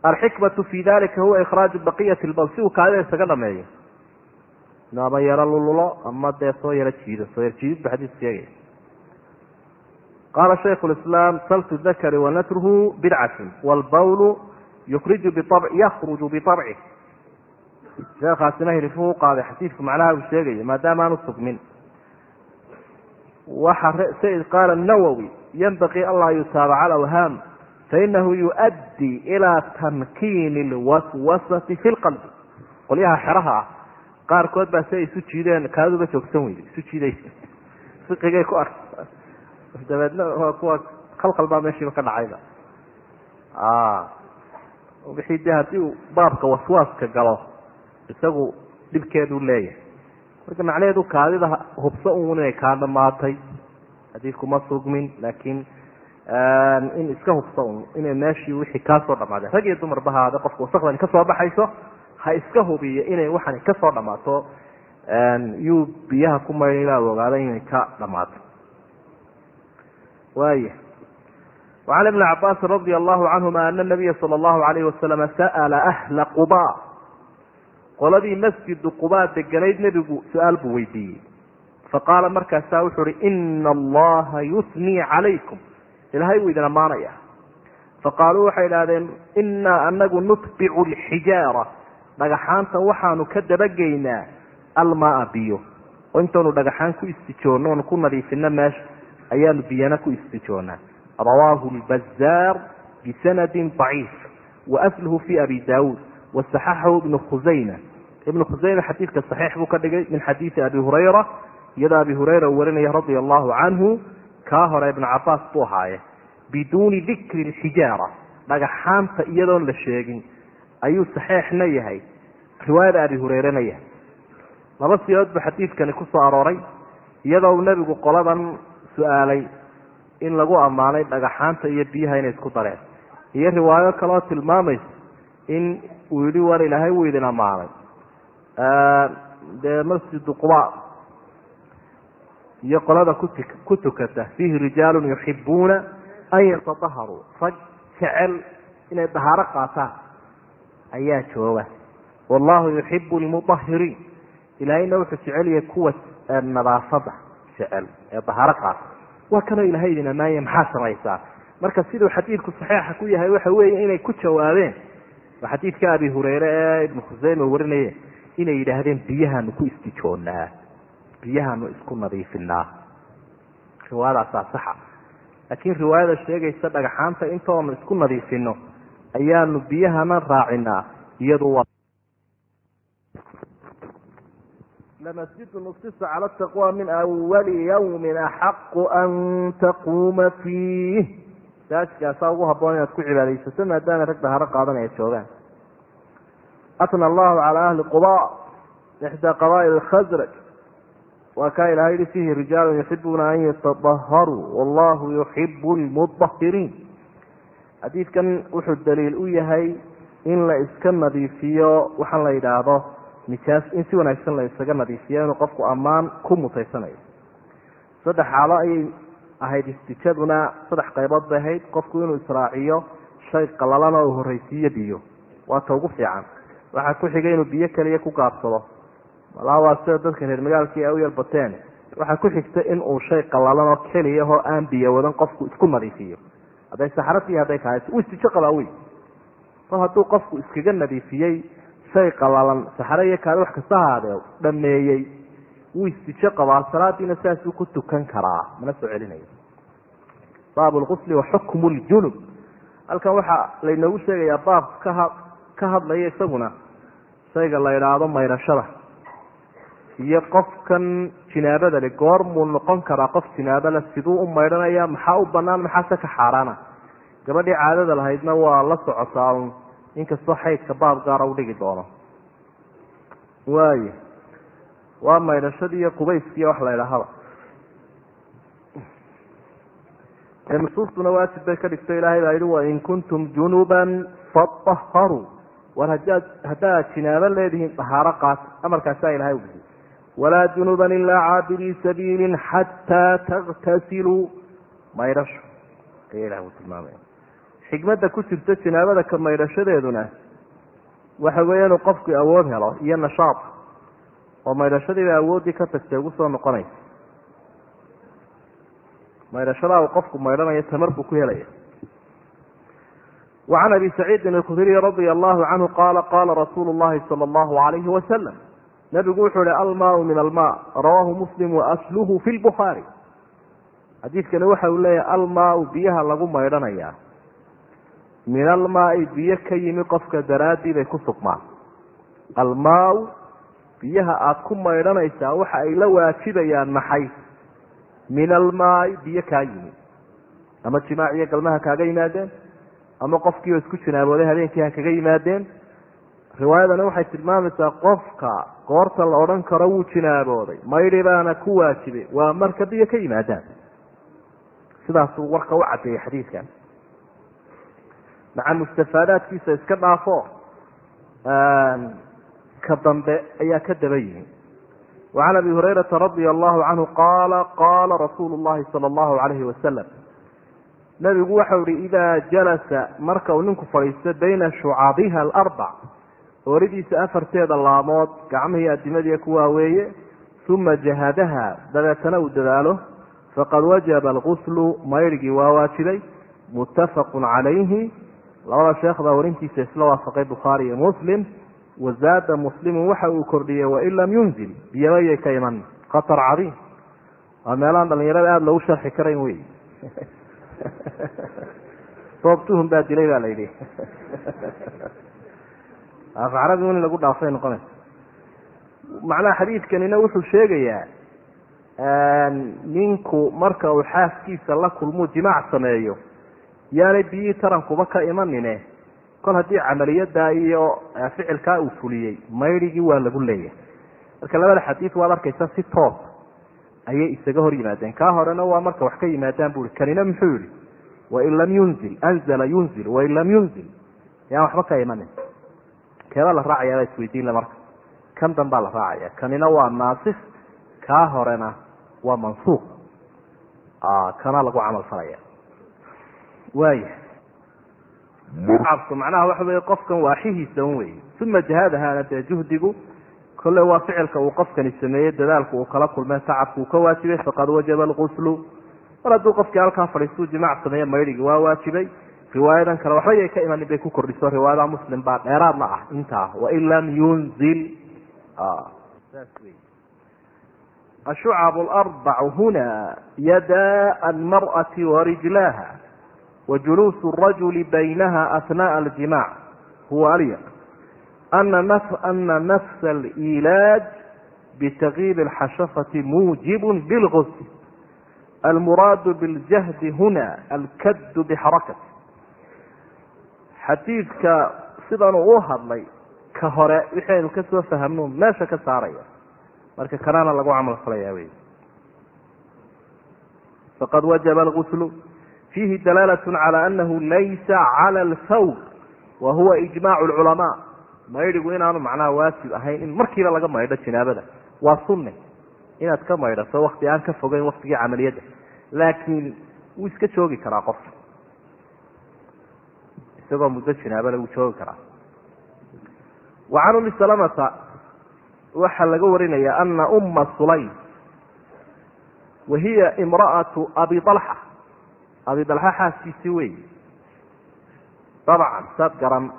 alxikmatu fi dalika huwa ikhraaju baqiyati lbowl si uu kaadida isaga dhameeyo ama yaro lululo ama dee soo yaro jiido soo yar jiidid ba xadiis sheegaya qaala shaykhu lislaam saltu dakari wanatruhu bidcatun wlbawlu yukriju biab yakruju biabcih sheekhaasina hirifuhu uqaaday xadiidku macnaha uu sheegayo maadaama aan usugmin waxa said qaala nawowi yanbaqii an laa yutaabaca alawhaam fainahu yuؤddi ilaa tamkiini lwaswasati fi lqalbi qolyaha xeraha ah qaarkood baa si isu jiideen kaaduba joogsan weyday isu jiidaysa. Fiqigay ku ark dabeedna kuwa khalkhal baa meeshiiba ka dhacayba. Wixii de haddii uu baabka waswaaska galo isagu dhibkeeduu leeyahay marka macnaheedu kaadida hubso un inay kaa dhamaatay xadiidkuma sugmin laakiin ehm, in iska hubso un inay meeshii wixii kaa soo dhamaaday rag iyo dumarba haade qofka wasakdan ka soo baxayso ha iska hubiyo inay waxaan ka soo dhamaato ehm, yuu biyaha ku maydha ogaada inay ka dhamaato waaya wacan ibni cabaasi radia allahu canhuma ana nabiya sala allahu alayhi wasalama sa'ala ahla quba qoladii masjidu quba deganayd nebigu su'aal buu weydiiyey. Faqaala markaasaa wuxuu uhi ina allaha yusnii calaykum. Ilahay wuu idin ammaanaya faqaaluu waxay idhahdeen inaa anagu nutbicu اlxijaara dhagaxaanta waxaanu ka dabageynaa almaa biyo. Oo intaanu dhagaxaan ku istijoonno oonu ku nadiifino meesha ayaanu biyana ku istijoonaa rawaahu lbazaar bisanadi ضaciif waasluhu fi abi daawuud wasaxaxahu ibnu khusayma ibnu khusayma xadiidka saxiix buu ka dhigay min xadiidi abi hurayra iyadoo abi hurayra uu warinaya radia allahu canhu kaa hore ibnu cabaas buu ahaaye biduuni dikri lxijaara dhagaxaanta iyadoon la sheegin ayuu saxeixna yahay riwaayada abi hureyrena yahay. Laba siyood buu xadiidkani ku soo arooray iyadoo uu nebigu qoladan su'aalay in lagu ammaanay dhagaxaanta iyo biyaha inay isku dareen. Iyo riwaayo kaloo tilmaamaysa in uu yihi war ilaahay wuu idin ammaanay dee masjidu quba. Iyo qolada ku tukata. Fiihi rijaalun yuxibuuna an yatadaharuu rag jecel inay dahaaro qaataan. Ayaa jooga. Wallahu yuxibu lmudahiriin ilaahayna wuxuu jecel yahay kuwa nadaafada jecel ee dahaaro qaata. Waa kanoo ilahay idin ammaanya maxaa samaysaa marka siduu xadiidku saxiixa ku yahay waxa weeye inay ku jawaabeen. Waa xadiidka abi hureyre ee ibnu khuseyme warinaye inay yidhaahdeen biyahaanu ku istijoonnaa biyahaanu isku nadiifinaa riwaayadaasaa saxa. Laakiin riwaayada sheegaysa dhagaxaanta intoonu isku nadiifino ayaanu biyahana raacinaa iyadu lamasjidu nuftisa cala taqwa min awali yawmin axaqu an taquuma fiih. Masaajidkaasaa ugu haboon inaad ku cibaadaysato maadaama rag daharo qaadanaya joogaan atna allahu calaa ahli quba ixdaa qabaa'il khasraj waa kaa ilahay yihi fiihi rijaalun yuxibuuna an yatadaharuu wallahu yuxibu lmudahiriin xadiidkan wuxuu daliil u yahay in la iska nadiifiyo waxaan la yidhaahdo nijaas in si wanaagsan la isaga nadiifiyo inuu qofku ammaan ku mutaysanayo saddex xaalo ayay ahayd istijaduna saddex qaybood bay ahayd qofku inuu israaciyo shay qalalan oo uu horreysiiyo biyo waa ta ugu fiican waxaa ku xigay inuu biyo keliya ku gaabsado. Malaa waa sida dadka reer magaalkii ay u yarbateen waxaa ku xigta in uu shay qalalan oo keliya oo aan biyo wadan qofku isku nadiifiyo. Hadday saxrati hadday kaas uu istijo qabaa wey mar hadduu qofku iskaga nadiifiyey shay qalalan saxre iyo kaadi wax kasta ahaadee dhameeyey wuu istijo qabaa salaadiina saasuu ku tukan karaa mana soo celinayo. Baab lqusli wa xukmu ljunub halkan waxaa laynoogu sheegayaa baab kaha ka hadlaya isaguna. Shayga la idhaahdo maydhashada iyo qofkan jinaabada le goormuu noqon karaa qof jinaabale siduu u maydhanaya maxaa u banaan maxaase ka xaaraana? Gabadhii caadada lahaydna waa la socotaa inkastoo xaydka baab gaara dhigi doono. Waayo waa maydhashadii iyo qubayskiiyo wax la idhaahaba nusuustuna waajib bay ka dhigto ilaahay baa yihi wain kuntum junuban fadaharuu war hadaad haddaad jinaabo leedihiin dahaaro qaata amarkaasaa ilahay ubixi walaa junuban ilaa caabirii sabiilin xataa taktasiluu maydhasho ayaa ilah uu tilmaamaya xikmadda ku jirta jinaabada ka maydhashadeeduna waxa weeye inuu qofku awood helo iyo nashaad oo maydhashadiiba awooddii ka tagtay ugu soo noqonaysa. Maydhashadaa uu qofku maydhanayo tamar buu ku helaya wacan abi saciidin alkhudriy radia allahu canhu qaala qaala rasuulu llahi sala allahu alayhi wasalam nabigu wuxuu ihi almaau min alma rawaahu muslim waasluhu fi lbukhaari xadiidkani waxa uu leeyahay almaau biyaha lagu maydhanayaa min almaai biyo ka yimi qofka daraaddii bay ku sugmaan almaau biyaha aada ku maydhanaysaa waxa ay la waajibayaan maxay min almaai biyo kaa yimi ama jimaac iyo galmaha kaaga yimaadeen ama qofkiioo isku jinaabooday habeenkii ha kaga yimaadeen riwaayadani waxay tilmaamaysaa qofka goorta la odhan karo wuu jinaabooday maydhi baana ku waajibay. Waa marka biyo ka yimaadaan. Sidaasuu warka u caddeeyey xadiidkan. Maca mustafaadaadkiisa iska dhaafo ka dambe ayaa ka daba yimi wacan abi hurayrata radia allahu canhu qaala qaala rasuulu llahi sala allahu calayhi wasalam nabigu waxau ihi idaa jalasa marka uu ninku fadhiisto bayna shucabiha alarbac ooridiisa afarteeda laamood gacmihii adimadiiya ku waaweeye uma jahadaha dabeetana uu dadaalo faqad wajaba alguslu maydhigii waa waajibay muttafaqun calayhi. Labada sheekh baa warintiisa isla waafaqay bukhaari iyo muslim. Wazaada muslimu waxa uu kordhiyey wain lam yunzil biyamayay ka iman khatar cadiim. Waa meelahaan dhalinyarada aada loogu sharxi karayn wey soobtuhum baa dilay baa la yidhi. Afcarabi in lagu dhaafay noqonaysa macnaha xadiidkanina wuxuu sheegayaa ninku marka uu xaaskiisa la kulmuu jimaac sameeyo yaanay biyihii tarankuba ka imanine kol haddii camaliyada iyo ficilkaa uu fuliyey maydhigii waa lagu leeyahay. Marka labada xadiid waad arkaysa si toos ayay isaga hor yimaadeen. Kaa horena waa marka wax ka yimaadaan bui kanina muxuu yihi wain lam yunzil anzala yunzil wain lam yunzil. Yaan waxba ka imanin keebaa la raacayaabaa isweydiinla marka. Kan danbaa la raacaya. Kanina waa naasik kaa horena waa mansuuq. Kana lagu camal falaya. Waaya cabku macnaha waxa wey qofkan waaxihiisa un wey uma jihaadahaana dee juhdigu kolle waa ficilka uu qofkani sameeyey dadaalku uu kala kulmee tacabku uu ka waajibay faqad wajaba alguslu mar hadduu qofkii halkaa fadhiistuu jimaac sameeye maydhigi waa waajibay. Riwaayadan kale waxba yay ka imanin bay ku kordhiso. Riwaayada muslim baa dheeraadna ah intaa wain lam yunzil. Ashucab larbacu huna yadaa almar'ati warijlaha wajuluusu rajuli baynaha asnaءa aljimac huwa alyaq ana nafsa alilaaj bتغيib الxashafة muujib bاlغsl almuraad bاljahdi huna alkad bxarakat xadiidka sidanuu u hadlay ka hore wixii aynu kasoo fahmno meesha ka saaraya marka kanana lagu camal falaya wey faqad wajaba اlgusl fiihi dalaalة calى anahu laysa calى اlfawr wa huwa iجmac اculamaء maydhigu inaanu macnaha waajib ahayn in markiiba laga maydho jinaabada. Waa sunne inaad ka maydhato wakti aan ka fogeyn waktigii camaliyadda. Laakiin wuu iska joogi karaa qof. Isagoo muddo jinaabale wuu joogi karaa. Wa can umi salamata waxaa laga warinaya ana uma sulaym wa hiya imra'atu abi alxa abi dalxa xaaskiisii wey dabcan saad garan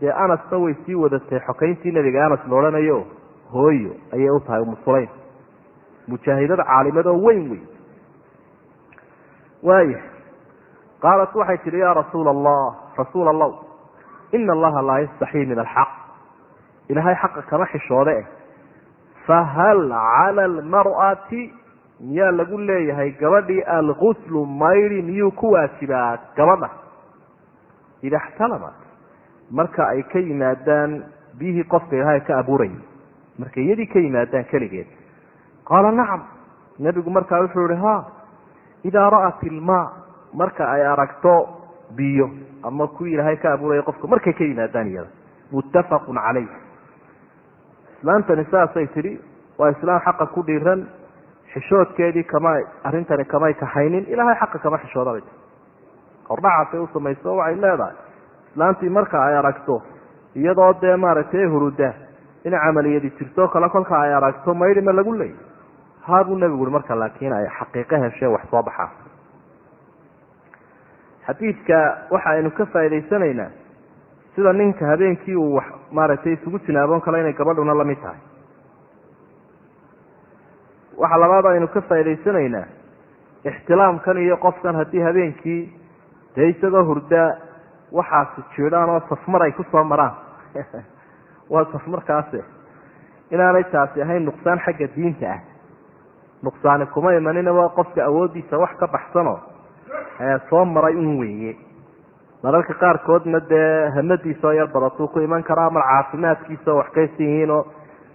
dee anasna way sii wadatay xokayntii nabiga anas la odhanayo? Hooyo ayay u tahay umu sulaym mujaahidad caalimadoo weyn wey waaya qaalat waxay tihi yaa rasuula allah rasuula allah ina allaha laa yastaxii min alxaq ilaahay xaqa kama xishoode eh. Fahal cala almar'ati miyaa lagu leeyahay gabadhii alguslu mayri miyuu ku waajibaa gabadha? Ida xtalamat marka ay ka yimaadaan biyihii qofka ilaahay ka abuurayay markay iyadii ka yimaadaan keligeed. Qaala nacam. Nebigu markaa wuxuu ihi ha idaa ra'at ilmaa. Marka ay aragto biyo ama kuwii ilaahay ka abuuraya qofka markay ka yimaadaan iyada. Muttafaqun calayh. Islaantani saasay tidhi waa islaam xaqa ku dhiiran xishoodkeedii kama arrintani kamay kaxaynin ilaahay xaqa kama xishoodabay hordhacaasay u samayso waxay leedahay islaantii marka ay aragto iyadoo dee maaragtay huruda in camaliyadi jirto kale kolka ay aragto maydhi ma lagu leeyay haabuu nebigu ui marka laakiin ay xaqiiqo heshee wax soo baxaa xadiidka waxa aynu ka faa'idaysanaynaa sida ninka habeenkii uu wax maaragtay isugu jinaaboon kale inay gabadhuna la mid tahay. Waxa labaad aynu ka faa'idaysanaynaa ixtilaamkan iyo qofkan haddii habeenkii dee isagoo hurdaa waxaasi jiidhaan oo safmar ay ku soo maraan. Waa safmarkaase inaanay taasi ahayn nuqsaan xagga diinta ah. Nuqsaani kuma imanina qofka awooddiisa wax ka baxsanoo soo maray un weeye. Mararka qaarkoodna dee hamadiisa oo yar badatuu ku iman karaa mar caafimaadkiisa wax kaysan yihiinoo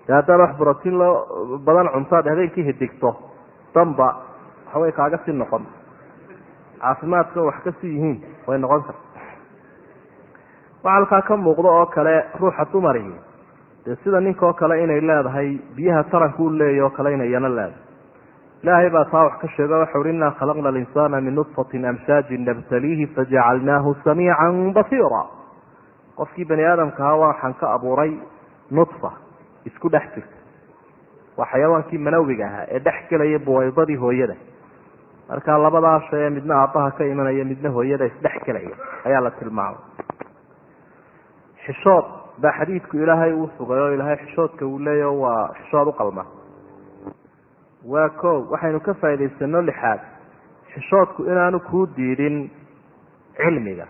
de haddaad wax brotiin loo badan cuntaad habeenkii hidigto danba waxbay kaaga sii noqon. Caafimaadka wax ka sii yihiin way noqon karta waxa halkaa ka muuqdo oo kale ruuxa dumarihi dee sida ninkaoo kale inay leedahay biyaha taranka u leeya oo kale inay yana leedahay. Ilaahay baa taa wax ka sheego waxau uhi inaa khalaqna alinsana min nutfatin amshaajin nabtaliihi fajacalnaahu samiican basiira qofkii bani aadamkaha waxaan ka abuuray nutfa isku dhex jirta. Waa xayawaankii manawiga ahaa ee dhex gelaya buwaydadii hooyada. Marka labadaa shay midna aabbaha ka imanaya midna hooyada isdhex gelaya ayaa la tilmaamay xishood baa xadiidku ilaahay uu sugay oo ilaahay xishoodka uu leeyaho waa xishood u qalma. Waa ko waxaynu ka faa'idaysano lixaad xishoodku inaanu kuu diidin cilmiga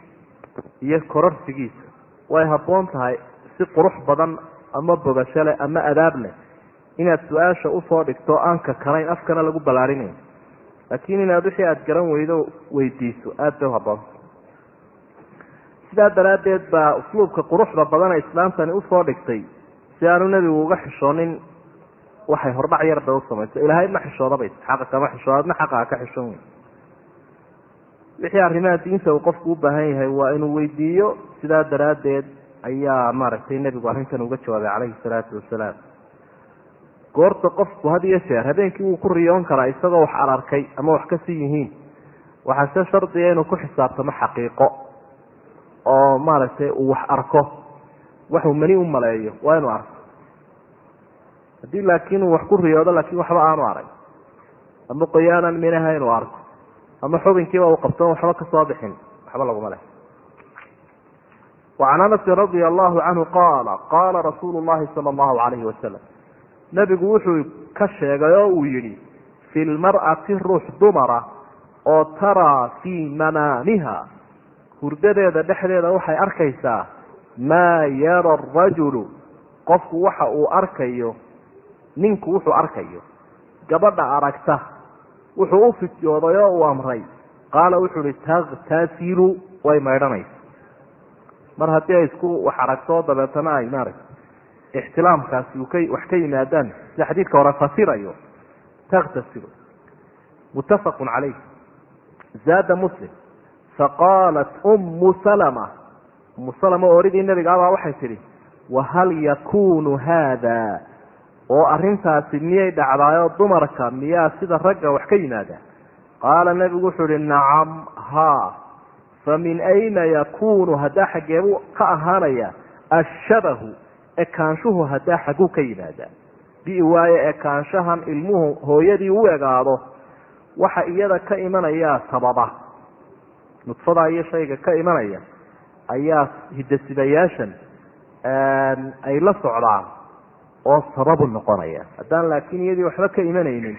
iyo kororsigiisa. Way habboon tahay si qurux badan ama bogasho leh ama adaab leh inaad su'aasha u soo dhigto aan kakanayn afkana lagu ballaarinayn laakiin inaad wixii aada garan weydo weydiiso aada bay u habboonta sidaa daraaddeed baa usluubka quruxda badana islaamtani u soo dhigtay si aanu nebigu uga xishoonin waxay hordhac yarba u samayso ilaahay ma xishoodabay xaqa kama xishooda adna xaqa ha ka xishoon wey wixii arrimaha diinta uu qofku u baahan yahay waa inuu weydiiyo sidaa daraaddeed ayaa maaragtay nebigu arrintan uga jawaabay calayhi salaatu wasalaam. Goorta qofku had iyo jeer habeenkii wuu ku riyoon karaa isagoo wax ararkay ama wax ka sii yihiin. Waxaa se shardiga inuu ku xisaabtamo xaqiiqo oo maaragtay uu wax arko waxuu mani u maleeyo waa inuu arko. Haddii laakiin uu wax ku riyoodo laakiin waxba aanu arag. Ama qoyaanan minaha inuu arko. Ama xubinkiiba uu qabtoon waxba ka soo bixin waxba laguma leh. Wacan anasin radia allahu canhu qaala qaala rasuulu llahi sala allahu calayhi wasalam nebigu wuxuu ka sheegay oo uu yidhi fi lmar'ati ruux dumara oo taraa fii manaamiha hurdadeeda dhexdeeda waxay arkaysaa maa yara arajulu qofku waxa uu arkayo ninku wuxuu arkayo. Gabadha aragta wuxuu u fidyooday oo uu amray. Qaala wuxuu ihi takhtasilu way maydhanaysa. Mar haddii ay isku wax aragto dabeetana ay maaragta ixtilaamkaasi ka wax ka yimaadaan. Sida xadiidka hore fasirayo takhtasilu muttafaqun calayh. Zaada muslim faqaalat ummu salama. Ummu salama oridii nabiga abaa waxay tidhi wahal yakunu haada oo arrintaasi miyay dhacdaayoo dumarka miyaa sida ragga wax ka yimaada? Qaala nebigu wuxuu ihi nacam haa. Fa min ayna yakunu haddaa xaggeebu ka ahaanaya ashabahu ekaanshuhu haddaa xagguu ka yimaadaa bi waaye ekaanshahan ilmuhu hooyadii u egaado. Waxa iyada ka imanayaa sababa nudfadaa iyo shayga ka imanaya ayaa hidasibayaashan ay la socdaan oo sababu noqonaya haddaan laakiin iyadii waxba ka imanaynin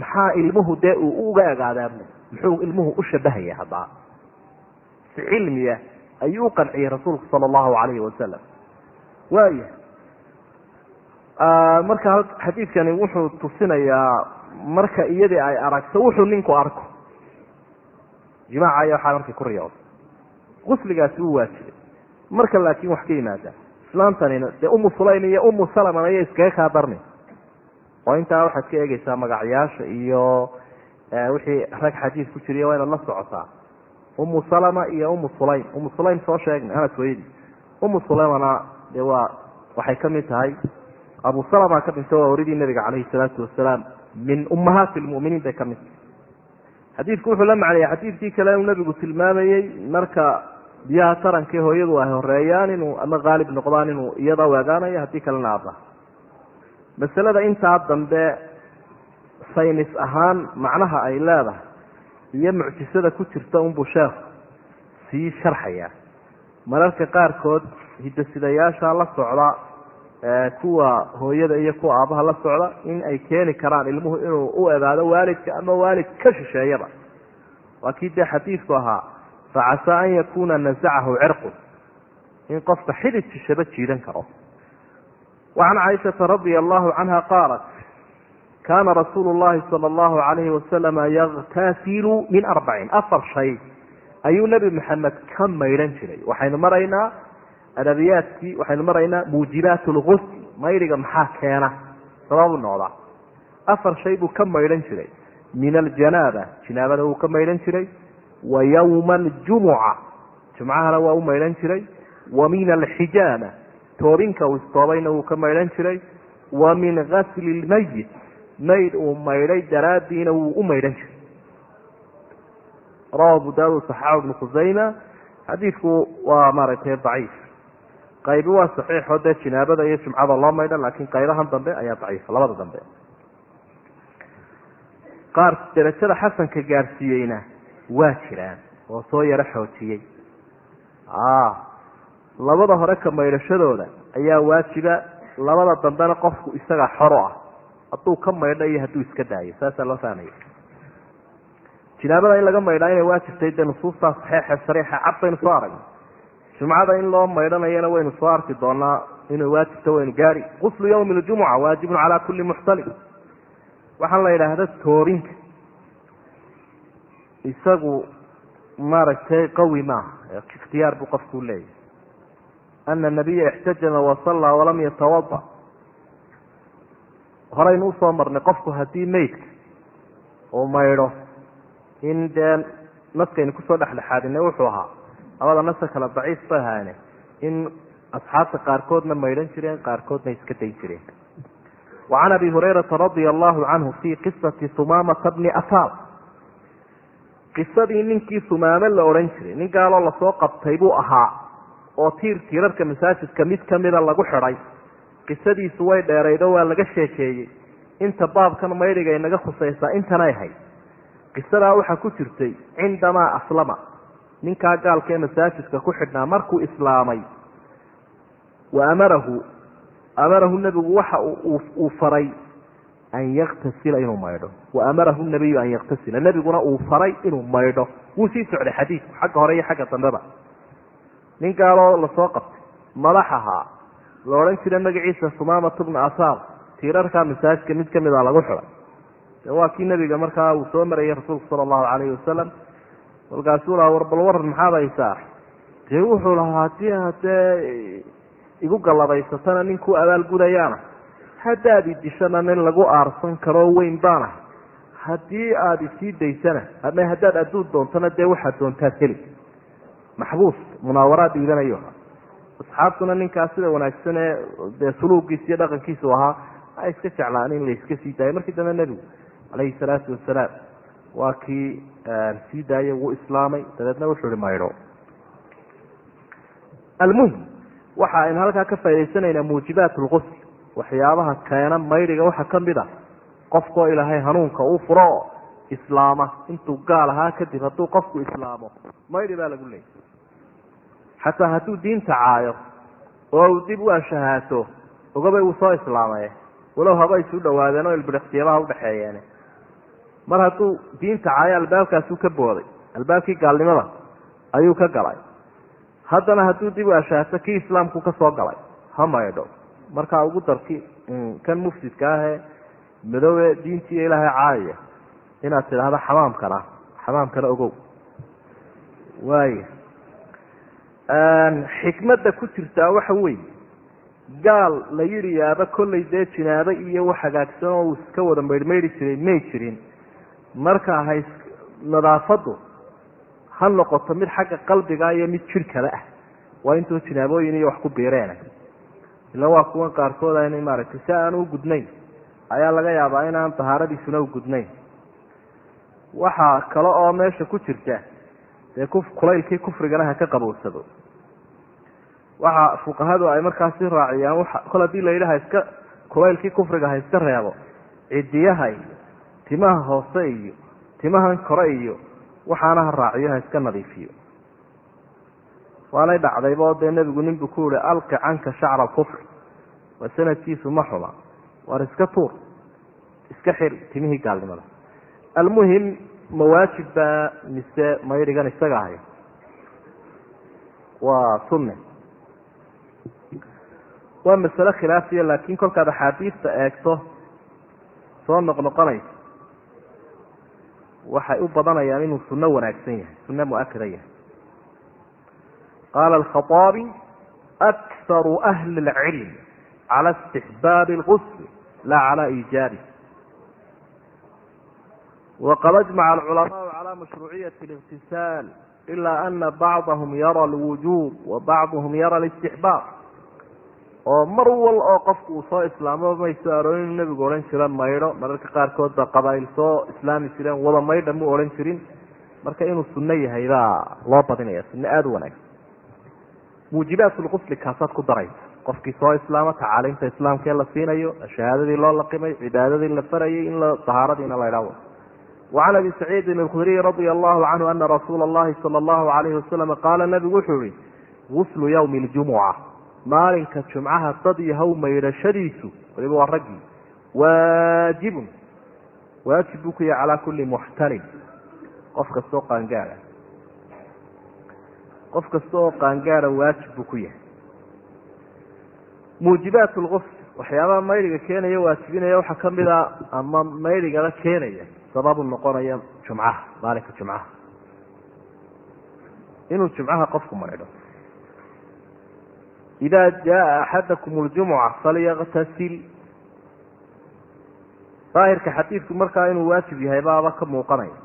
maxaa ilmuhu dee uu uga egaadaa muxuu ilmuhu u shabahaya haddaa si cilmiya ayuu u qanciyey rasuulku sala allahu calayhi wasalam waaya marka xadiidkani wuxuu tusinayaa marka iyadii ay aragto wuxuu ninku arko jimaaca aya waxaa markay ku riyooda gusligaasi uu waajibay. Marka laakiin wax ka yimaada islaantanina dee umu sulaym iyo umu salaman aya iskaga kaa darni oo intaa waxaad ka eegeysaa magacyaasha iyo wixii rag xadiis ku jiriya waa inaad la socotaa. Umu salama iyo umu sulaym. Umu sulaym soo sheegnay anas weydi umu sulaymana dee waa waxay ka mid tahay. Abu salama ka dhintay waa oridii nabiga calayhi salaatu wasalaam. Min ummahaati lmuminiin bay ka mid tahay xadiidku wuxuu la macnayay xadiidkii kale inuu nabigu tilmaamayey marka biyaha tarankii hooyadu ay horeeyaan inuu ama qaalib noqdaan inuu iyada weegaanayo haddii kalena aaba masalada intaa dambe saynis ahaan macnaha ay leedahay iyo mucjisada ku jirta unbuu sheekhu sii sharxaya mararka qaarkood hidasidayaasha la socda kuwa hooyada iyo kuwa aabaha la socda in ay keeni karaan ilmuhu inuu u egaado waalidka ama waalid ka shisheeyaba. Waa kii dee xadiidku ahaa facasaa an yakuna nasacahu cirqun. In qofka xidid shishaba jiidan karo. Wacan caaishata radia allahu canha qaalat kaana rasuulu llahi sala allahu alayhi wasalama yaktasilu min arbacin afar shay ayuu nebi maxamed ka maydhan jiray. Waxaynu maraynaa adabiyaadkii waxaynu maraynaa muujibaat lgusl mayriga maxaa keena? Sababu noqda. Afar shay buu ka maydhan jiray. Min aljanaaba jinaabada wuu ka maydhan jiray. Wa yowma aljumuca jumcahana waa u maydhan jiray. Wa min alxijaama toobinka uu istoobayna wuu ka maydhan jiray. Wa min gasli lmayit mayd uu maydhay daraadiina wuu u maydhan jiray. Rawa abu daawud saxaax ibnu khusayma xadiidku waa maaragtay daciif qaybi waa saxiixoo dee jinaabada iyo jumcada loo maydha laakiin qaybahan dambe ayaa daciifa labada dambe. Qaar derajada xasanka gaarsiiyeyna waa jiraan oo soo yaro xoojiyey. Labada hore ka maydhashadooda ayaa waajiba labada dambena qofku isaga xoro ah. Hadduu ka maydho iyo hadduu iska daayo saasaa loo fahmaya jinaabada in laga maydhaa inay waajibtay dee nusuustaa saxeixa sariixa cad baynu soo aragna jumcada in loo maydhanayana waynu soo arki doonaa inay waajibto waynu gaari. Guslu yawmi ljumuca waajibun calaa kulli muxtalim waxaan la yidhaahda toobinka isagu maaragtay qawi maaha ikhtiyaar buu qofku leeyahy ana nabiya ixtajama wasallaa walam yatawada horaynu u soo marnay qofku haddii meydka uu maydho in dee naskaynu ku soo dhexdhexaadinay wuxuu ahaa labada naska kale daciif bay ahaane in asxaabta qaarkoodna maydhan jireen qaarkoodna iska dayn jireen. Wacan abi hurayrata radia allahu canhu fi qisati humamata bni ataab qisadii ninkii humaame la odhan jiray nin gaaloo la soo qabtay buu ahaa oo tiir tiirarka masaajidka mid kamida lagu xidhay. Qisadiisu way dheeraydo waa laga sheekeeyey. Inta baabkan maydhiga inaga khusaysaa intanay ahayd qisadaa waxaa ku jirtay cindamaa aslama ninkaa gaalka ee masaajidka ku xidhnaa markuu islaamay wa amarahu amarahu nebigu waxa uu faray an yaktasila inuu maydho. Wa amarahu nabiyu an yaktasila nebiguna uu faray inuu maydho. Wuu sii socday xadiidku xagga hore iyo xagga dambeba. Nin gaaloo la soo qabtay madax ahaa la odhan jira magaciisa sumaamatu bna asaar tiirarkaa masaajidka mid ka mid a lagu xiday de waa kii nebiga markaa uu soo marayay rasuulku sala allahu calayhi wasalam markaasuu lahaa war bal waran maxaad haysaa? Dee wuxuu lahaa haddii haddee igu gallabaysatana ninkuu abaalgudayaana haddaad idishana nin lagu aarsan karoo weyn baana. Haddii aada isii daysana ama haddaad adduun doontana dee waxaad doontaad heli maxbuus munaawaraad dhiibanayo asxaabtuna ninkaas sida wanaagsan ee dee suluugiis iyo dhaqankiisu ahaa a iska jeclaan in la iska sii daayo? Markii dambe nebigu calayhi salaatu wasalaam waa kii sii daayay wuu islaamay dabeedna wuxuu ihi maydho almuhim waxa aynu halkaa ka faa'idaysanaynaa muujibaat lqusl waxyaabaha keena maydhiga waxaa ka mid a qofkoo ilaahay hanuunka uu furo oo islaama intuu gaal ahaa kadib hadduu qofku islaamo maydhi baa lagu leeyay. Xataa hadduu diinta caayo oo uu dib u ashahaato ogabay uu soo islaamay walow haba isu dhawaadeen oo ilbiriqsiyabaha udhexeeyeen mar hadduu diinta caayo albaabkaasuu ka booday albaabkii gaalnimada ayuu ka galay haddana hadduu dib u ashahaato kii islaamku ka soo galay ha maydho markaa ugu darki kan mufsidka ahee madoobe diintii ilaahay caayaya inaad tidhaahdo xamaamkana xamaamkana ogow waaya xikmadda ku jirtaa waxa weeye gaal la yidhi yaaba kollay dee jinaabo iyo wax hagaagsan oo uu iska wada maydhmaydhi jiray may jirin marka hay nadaafaddu ha noqoto mid xagga qalbiga iyo mid jidhkaba ah. Waa intuu jinaabooyin iyo wax ku biireena ila waa kuwan qaarkood aynay maaragtay si aan u gudnayn. Ayaa laga yaabaa inaan tahaaradiisuna u gudnayn. Waxaa kale oo meesha ku jirta dee kulaylkii kufrigana ha ka qabowsado. Waxa fuqahadu ay markaasi raaciyaan kol haddii la yidhi ha iska kulaylkii kufriga ha iska reebo cidiyaha timaha hoose iyo timahan kore iyo waxaana ha raaciyo ha iska nadiifiyo. Waanay dhacdayba oo dee nebigu ninbuu ku yihi alqi canka shacra kufr waa sanadkiisu ma xuma waar iska tuur iska xir timihii gaalnimada. Almuhim mawaajib baa mise maydhigan isaga ahay. Waa sunne. Waa masale khilaafiya laakiin kolkaad axaadiista eegto soo noqnoqonaysa waxay u badanayaan inuu sunno wanaagsan yahay sunno mu-akada yahay qaala alkhaaabi akharu ahli اlcilm cala istixbaabi اlgusl laa cala iijaabi waqad ajmaca alculamaau cala mashruuciyati اliqtisaal ila ana bacdahum yara alwujuub wa bacduhum yara alistixbaab oo mar wal oo qofku uu soo islaamo may soo aroorin inuu nebigu odhan jira maydho mararka qaarkood ba qabaa'il soo islaami jireen wada maydha mu odhan jirin. Marka inuu sunno yahay baa loo badinaya sunno aada u wanaagsan. Muujibaat lqusli kaasaad ku daraysa qofkii soo islaamo tacaaliimta islaamkee la siinayo shahaadadii loo laqimay cibaadadii la farayay in la dahaaradiina la idhaw wacan abi saciidin alkhudriy radia allahu canhu ana rasuula allahi sala allahu alayhi wasalam qaala nabigu wuxuu yihi guslu yawmi ljumuca maalinka jumcaha dad yahow maydhashadiisu waliba waa raggii waajibun waajib buu ku yahay calaa kulli muxtalim qof kasta oo qaangaada qof kasta oo qaangaada waajib buu ku yahay. Muujibaat lgusl waxyaabaha maydhiga keenaya waajibinaya waxaa ka mid a ama maydhigaba keenaya sababu noqonaya jumcaha maalinka jumcaha. Inuu jumcaha qofku maydho ida jaa axadakum ljumuca falyaktasil daahirka xadiidku markaa inuu waajib yahay baaba ka muuqanaya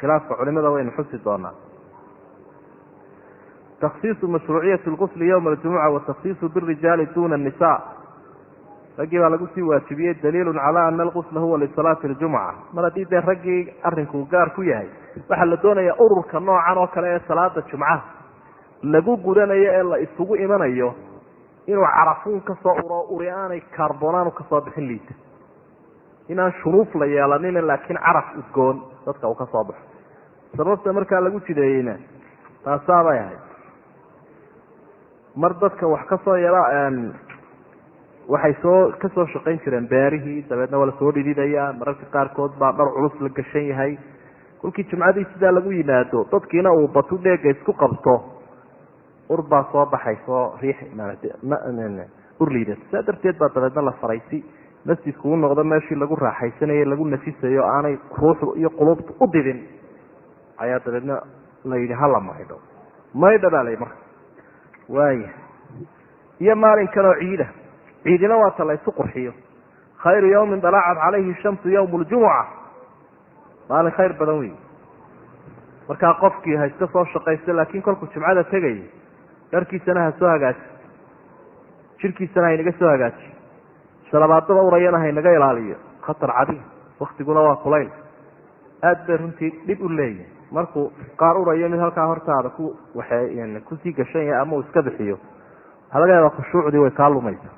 khilaafka culimada waynu xusi doonaa taksiisu mashruuciyati lgusli yowma aljumuca wa taksiisu birijaali duna nisa raggii baa lagu sii waajibiyey daliilun cala ana alqusla huwa lisalaati ljumuca mar haddii dee raggii arrinku gaar ku yahay waxaa la doonayaa ururka noocan oo kale ee salaada jumcaha lagu gudanayo ee la isugu imanayo inuu carafuun ka soo uro uri aanay kaarbonaanu ka soo bixin liita. Inaan shuruuf la yeelanin laakiin caraf udgoon dadka uu ka soo baxo. Sababta markaa lagu jideeyeyna taasaabay ahayd. Mar dadka wax ka soo yara waxay soo ka soo shaqayn jireen beerihii dabeedna waa la soo dhididaya mararka qaarkood baa dhar culus la gashan yahay. Kolkii jumcadii sidaa lagu yimaado dadkiina uu batu dheega isku qabto ur baa soo baxayso riix ur liidato saa darteed baa dabeedna la faray si masjidku u noqdo meeshii lagu raaxaysanayo lagu nafisayo aanay ruuxdu iyo qulubtu u didin ayaa dabeedna la yidhi hala maydho. Maydha baa layi marka. Waaya iyo maalinkan oo ciida. Ciidina waa ta la ysu qurxiyo. Khayru yawmin dalacat calayhi shamsu yawm ljumuca maalin khayr badan wey markaa qofkii ha iska soo shaqaysto laakiin kolkuu jumcada tegayo dharkiisana ha soo hagaaji jirkiisana haynaga soo hagaaji salabaadada urayana haynaga ilaaliyo. Khatar cadiim waktiguna waa kulayl aada bay runtii dhib u leeyahay markuu qaar urayo mid halkaa hortaada ku waxay ku sii gashan yahay ama uu iska bixiyo waxaa laga yaabaa khushuucdii way kaa lumaysa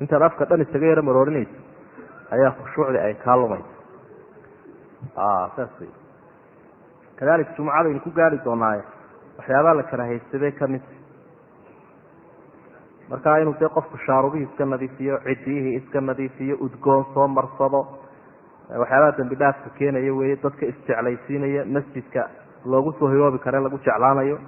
intaad afka dhan isaga yaro maroorinayso ayaa khushuucdii ay kaa lumaysa saas wey kadalik jumcadaynu ku gaari doonaaye waxyaabaha la kala haystaday ka mid markaa inuu dee qofku shaarubihii iska nadiifiyo cidiyihii iska nadiifiyo udgoon soo marsado waxyaabaha dambi dhaafka keenaya weeye dadka isjeclaysiinaya masjidka loogu soo hiroobi kare lagu jeclaanayo.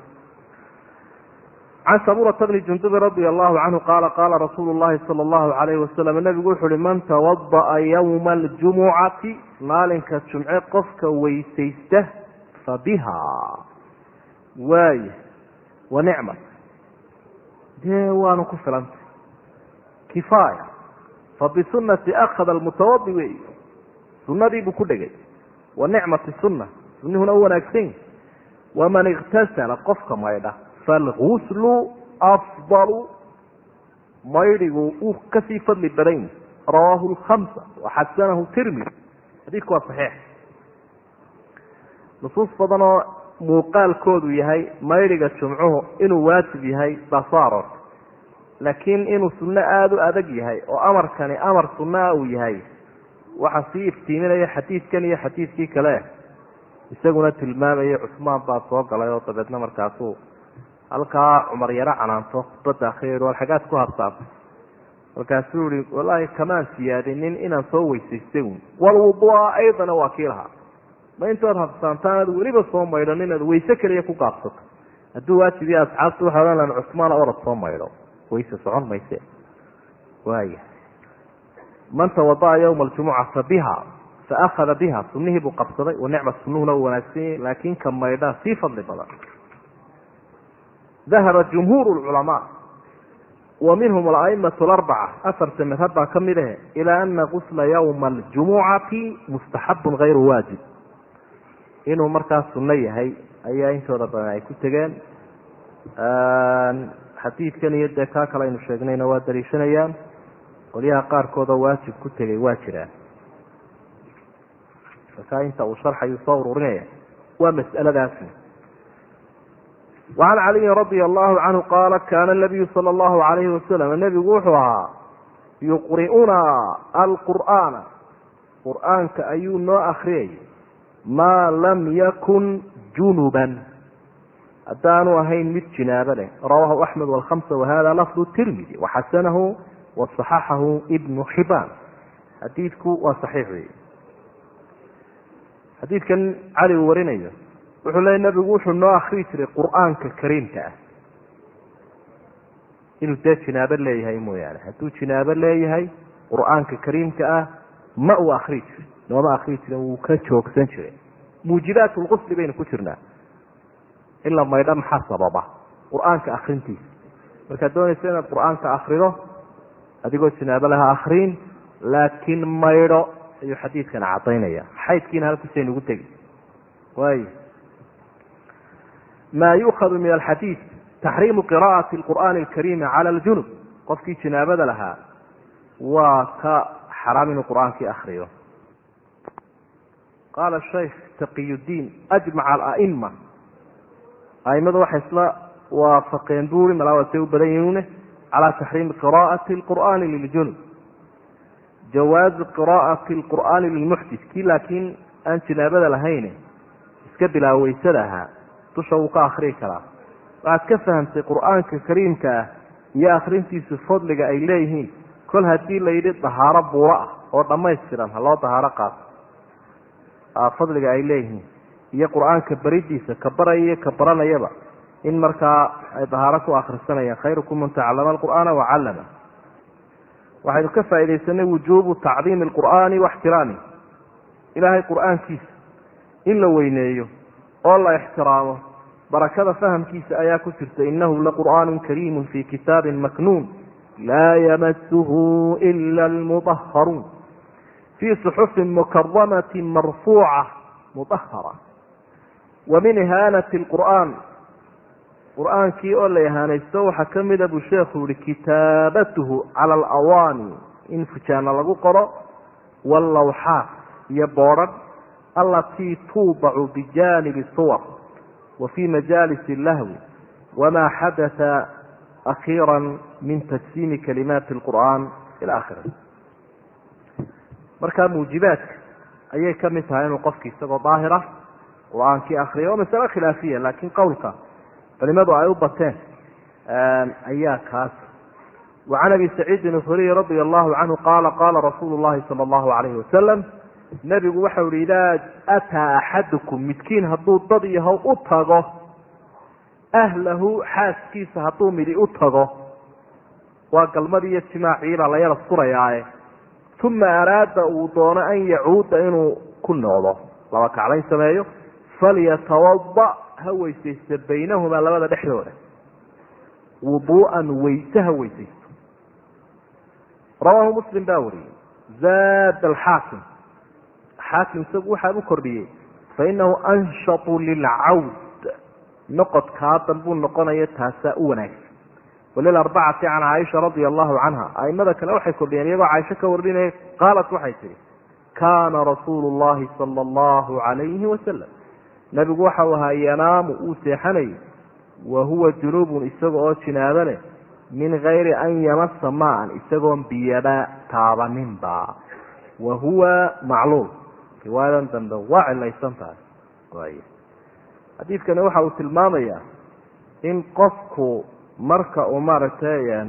Can saburata bni jundubi radia allahu canhu qaala qaala rasuulu llahi sala allahu alayhi wasalam nabigu wuxu uhi man tawada'a yowma aljumucati maalinka jumce qofka weysaysta fa biha waay wa nicmat dee waanu ku filantay? Kifaaya. Fa bisunati akhada almutawadi wey sunadiibuu ku dhegay wa nicmati sunna sunnihuna u wanaagsan waman iktasala qofka maydha. Falguslu afdalu. Maydhigu uu ka sii fadli badan yahi rawaahu lkamsa waxasanahu tirmidi xadiidku waa saxiix. Nusuus badan muuqaalkoodu yahay maydhiga jumcuhu inuu waajib yahay baa soo aroortay laakiin inuu sunno aada u adag yahay oo amarkani amar sunnaa uu yahay waxaa sii iftiiminaya xadiidkan iyo xadiidkii kale. Isaguna tilmaamaya cusmaan baa soo galay oo dabeedna markaasuu halkaa cumar yaro canaanto khudbadda akhriya war xagaad ku habsaantay markaasuu ihi wallaahi kamaan siyaadinin inaan soo weysaystay un walwudua aydana waa kii lahaa ma intood habsaantaan aad weliba soo maydhan inaad wayse keliya ku gaabsato hadduu waajibiya asxaabtu waxay odhan lahan cusmaan orad soo maydho wayse socon mayse. Waaya man tawada'a yowma aljumuca fa biha fa akhada biha sunnihii buu qabsaday wa nicma sunnuhuna uu wanaagsan yahay laakiin ka maydhaa sii fadli badan. Dahaba jumhuur lculamaa wa minhum alaimatu alarbaca afarta madhab baa ka mid ahe ilaa ana gusla yowma aljumucati mustaxabun hayru waajib inuu markaa sunno yahay ayaa intooda badan ay ku tegeen. Xadiidkan iyo dee kaa kale aynu sheegnayna waa daliishanayaan qolyaha qaarkoodoo waajib ku tegay waa jiraan. Markaa inta uu sharxayu soo ururinaya waa mas'aladaasi. Wacan caliyin radia allahu canhu qaala kaana nabiyu sala allahu alayhi wasalam nebigu wuxuu ahaa yuqri'una alqur'aana. Qur'aanka ayuu noo akriyay maa lam yakun junuban. Haddaanu ahayn mid jinaabo leh. Rawahu axmed walkhamsa wahada lafdu tirmidi waxasanahu wasaxaxahu ibnu xibaan xadiidku waa saxiix wey xadiidkan cali uu warinayo wuxuu leey nabigu wuxuu noo akrii jiray qur'aanka kariimka ah. Inuu dee jinaabo leeyahay mooyaane. Hadduu jinaabo leeyahay qur'aanka kariimka ah ma uu akrii jirin nooma akrii jirin wuu ka joogsan jiray. Muujibaat lqusli baynu ku jirnaa. In la maydho maxaa sababa? Qur'aanka akrintiisa markaad doonaysa inaad qur'aanka akrido adigoo jinaabo laha akriin laakiin maydho ayuu xadiidkan cadaynaya xaydkiina halkiisaynugu tegi. Waay maa yuukhadu min alxadiid taxriimu qira'ati lqur'aani alkariimi cala aljunub. Qofkii jinaabada lahaa waa ka xaraam inuu qur'aankii akriyo qaala shaykh taqiyudiin ajmaca alaima aimadu waxay isla waafaqeen buuri malaawatay u badan yihiine calaa taxriimi qira'ati lqur'aani liljunub jawaazu qiraa'ati lqur'aani lilmuxdis kii laakiin aan jinaabada lahayn iska bilaaweysada ahaa dusha wuu ka akrii karaa waxaad ka fahamtay qur'aanka kariimka ah iyo akrintiisu fadliga ay leeyihiin. Kol haddii la yidhi dahaaro buuro ah oo dhammaystiran ha loo dahaaro qaato fadliga ay leeyihiin. Iyo qur'aanka beridiisa ka baraya ka baranayaba. In markaa ay dahaaro ku akrisanayaan khayrukum man tacallama alqur'aana wacallama waxaynu ka faaidaysanay wujuubu tacdiimi alqur'aani waxtiraami ilaahay qur'aankiisa in la weyneeyo oo la ixtiraamo barakada fahamkiisa ayaa ku jirta. Inahu laqur'aanu kariimu fi kitaabin maknuun. Laa yamasuhu ila almudaharuun fii suxufin mukaramati marfuuca mudahara wa min ihaanati lqur'aan qur'aankii oo la ihaanaysto waxaa ka mida buu sheekhu yihi kitaabatuhu cala alawaani in fujaana lagu qoro wallawxaat iyo boodhan alatii tuudacu bijaanibi suwar wa fii majaalis lahwi wama xadatha akhiira min tajsiimi kalimaati lqur'aan ila akhiri markaa muujibaadka ayay ka mid tahay inuu qofki isagoo daahira qur'aankii akriya waa masale khilaafiya laakiin qowlka culimadu ay u bateen ayaa kaas. Wacan abi saciidin alkhuriy radia allahu canhu qaala qaala rasuulu llahi sala allahu alayhi wasalam nebigu waxau yihi idaa ataa axadukum midkiin hadduu dad yahow u tago ahlahu xaaskiisa hadduu midi u tago. Waa galmadii iyo jimaaciibaa la yala uma araada uu doono an yacuuda inuu ku noqdo. Laba kaclayn sameeyo. Falyatawada ha weysaysto baynahumaa labada dhexdooda. Wuduu'an weyse ha weysaysto. Rawaahu muslim baa wariyey. Zaada alxaakim xaakim isagu waxaa u kordhiyey. Fainahu anshatu lilcawd. Noqodkaa danbuu noqonaya taasaa u wanaagsan walilarbacati can caaisha radia allahu canha aimada kale waxay kordhiyeen iyagoo caaisho ka warinaya qaalat waxay tihi kaana rasuulu llahi sala allahu calayhi wasalam nabigu waxau ahaa yanaamu uu seexanayay wa huwa junubun isaga oo jinaabo leh min gayri an yamasa maan isagoon biyaba taabaninba wa huwa macluul riwaayadan dambe waa cilaysan tahay xadiidkani waxa uu tilmaamayaa in qofku marka uu maaragtay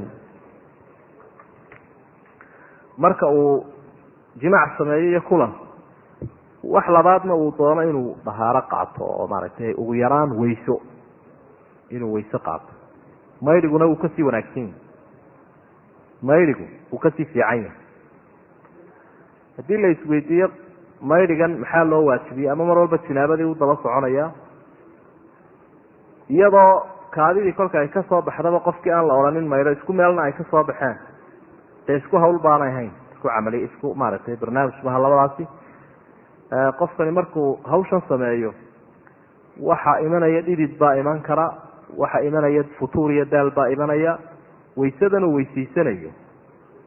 marka uu jimaac sameeyo iyo kulan wax labaadna uu doono inuu dahaaro qaato oo maaragtay ugu yaraan weyso inuu weyso qaato. Maydhiguna uu ka sii wanaagsan yahay. Maydhigu uu ka sii fiican yahay. Haddii la isweydiiyo maydhigan maxaa loo waajibiyey ama mar walba jinaabadii u daba soconaya? Iyadoo kaadidii kolka ay ka soo baxdaba qofkii aan la odhanin maydho isku meelna ay ka soo baxeen. Dee isku hawl baanay hayn isku camali isku maaragtay barnaamij maha labadaasi. Qofkani markuu hawshan sameeyo waxaa imanaya dhidid baa iman kara waxaa imanaya futuur iyo daal baa imanaya waysadan uu weysaysanayo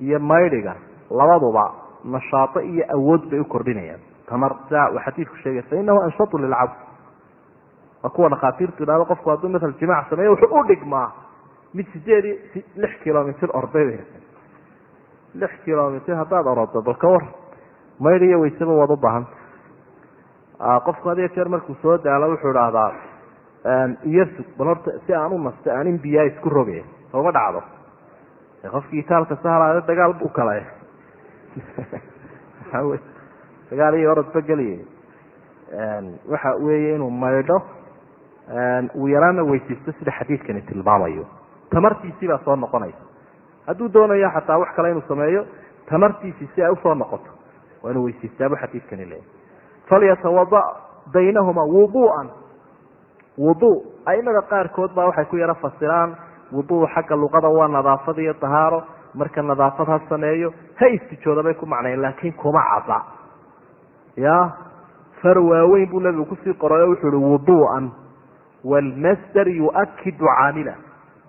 iyo maydhiga labaduba nashaato iyo awood bay u kordhinayaan. Tamar saa uu xadiidku sheegay fa inahu anshatu lilcabd waa kuwa dhakhaatiirtu idhahdo qofku hadduu maal jimaac sameeyo wuxuu u dhigmaa mid sideed iyo lix kilomitr orday lix kilomitr haddaad orodo bal ka war maydh iyo waysaba waad u baahanta qofku had iyo jeer markuu soo daalo wuxuu idhaahdaa iyasug bal horta si aan u nasto aan in biyaa isku roge sooma dhacdo? Qofkii itaalka sahlaada dagaal bu kale dagaal iyo orodba geliye. Waxa weeye inuu maydho uu yaraana weysaysto sida xadiidkani tilmaamayo. Tamartiisii baa soo noqonaysa. Hadduu doonayo xataa wax kale inuu sameeyo tamartiisii si ay u soo noqoto waa inuu weysaystaabuu xadiidkani leeyahy falyatawada baynahuma wuduan. Wudu aimada qaarkood baa waxay ku yaro fasiraan wudu xagga luqada waa nadaafad iyo dahaaro marka nadaafad ha sameeyo ha istijooda bay ku macnayen laakiin kuma cada ya far waaweyn buu nabigu ku sii qoray oo wuxuu ihi wuduan wlmasder yuakidu caamila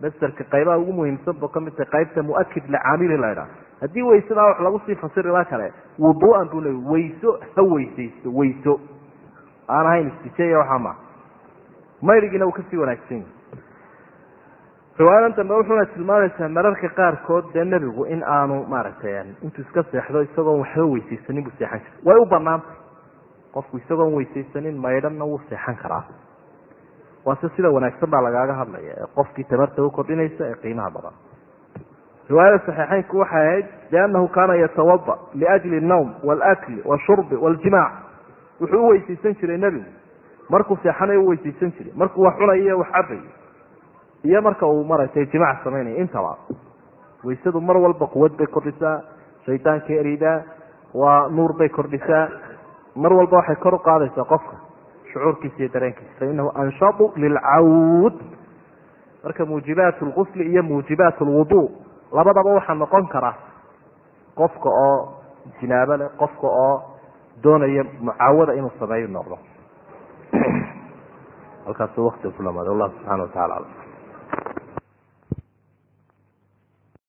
masderka qaybaha ugu muhiimsan ba ka mid tahay qaybta muakid licaamili la ydhaha haddii waysadaa wax lagu sii fasiri la kale wuduan buu leey wayso ha weysaysto wayso aan ahayn istijeeya waxaa maa mayrigiina uu ka sii wanaagsan yahi riwaayadan dambe wuxuuna tilmaamaysaa mararka qaarkood dee nebigu in aanu maaragtay intuu iska seexdo isagoon waxba weysaysanin buu seexan jiray way u banaantay qofku isagoon weysaysanin maydhanna wuu seexan karaa waase sida wanaagsan baa lagaaga hadlaya ee qofkii tamarta u kordhinaysa ee qiimaha badan. Riwaayada saxiixeynku waxay ahayd liannahu kaana yatawada liajli alnawm waalakli washurbi waaljimac wuxuu u weysaysan jiray nebigu. Markuu seexanayo u weysaysan jiray. Markuu wax cunayo wax cabayo iyo marka uu maaragtay jimac samaynayo intaba waysadu mar walba quwad bay kordhisaa shaydaanka eridaa waa nuur bay kordhisaa. Mar walba waxay kor u qaadaysaa qofka shucuurkiisa iyo dareenkiisa fainahu anshadu lilcawd. Marka muujibaat lgusli iyo muujibaat lwudu labadaba waxaa noqon kara qofka oo jinaabo leh qofka oo doonaya mucaawada inuu sameeyo noqdo. Halkaas wakti ku dhamaada wallahu subxana wa tacala alam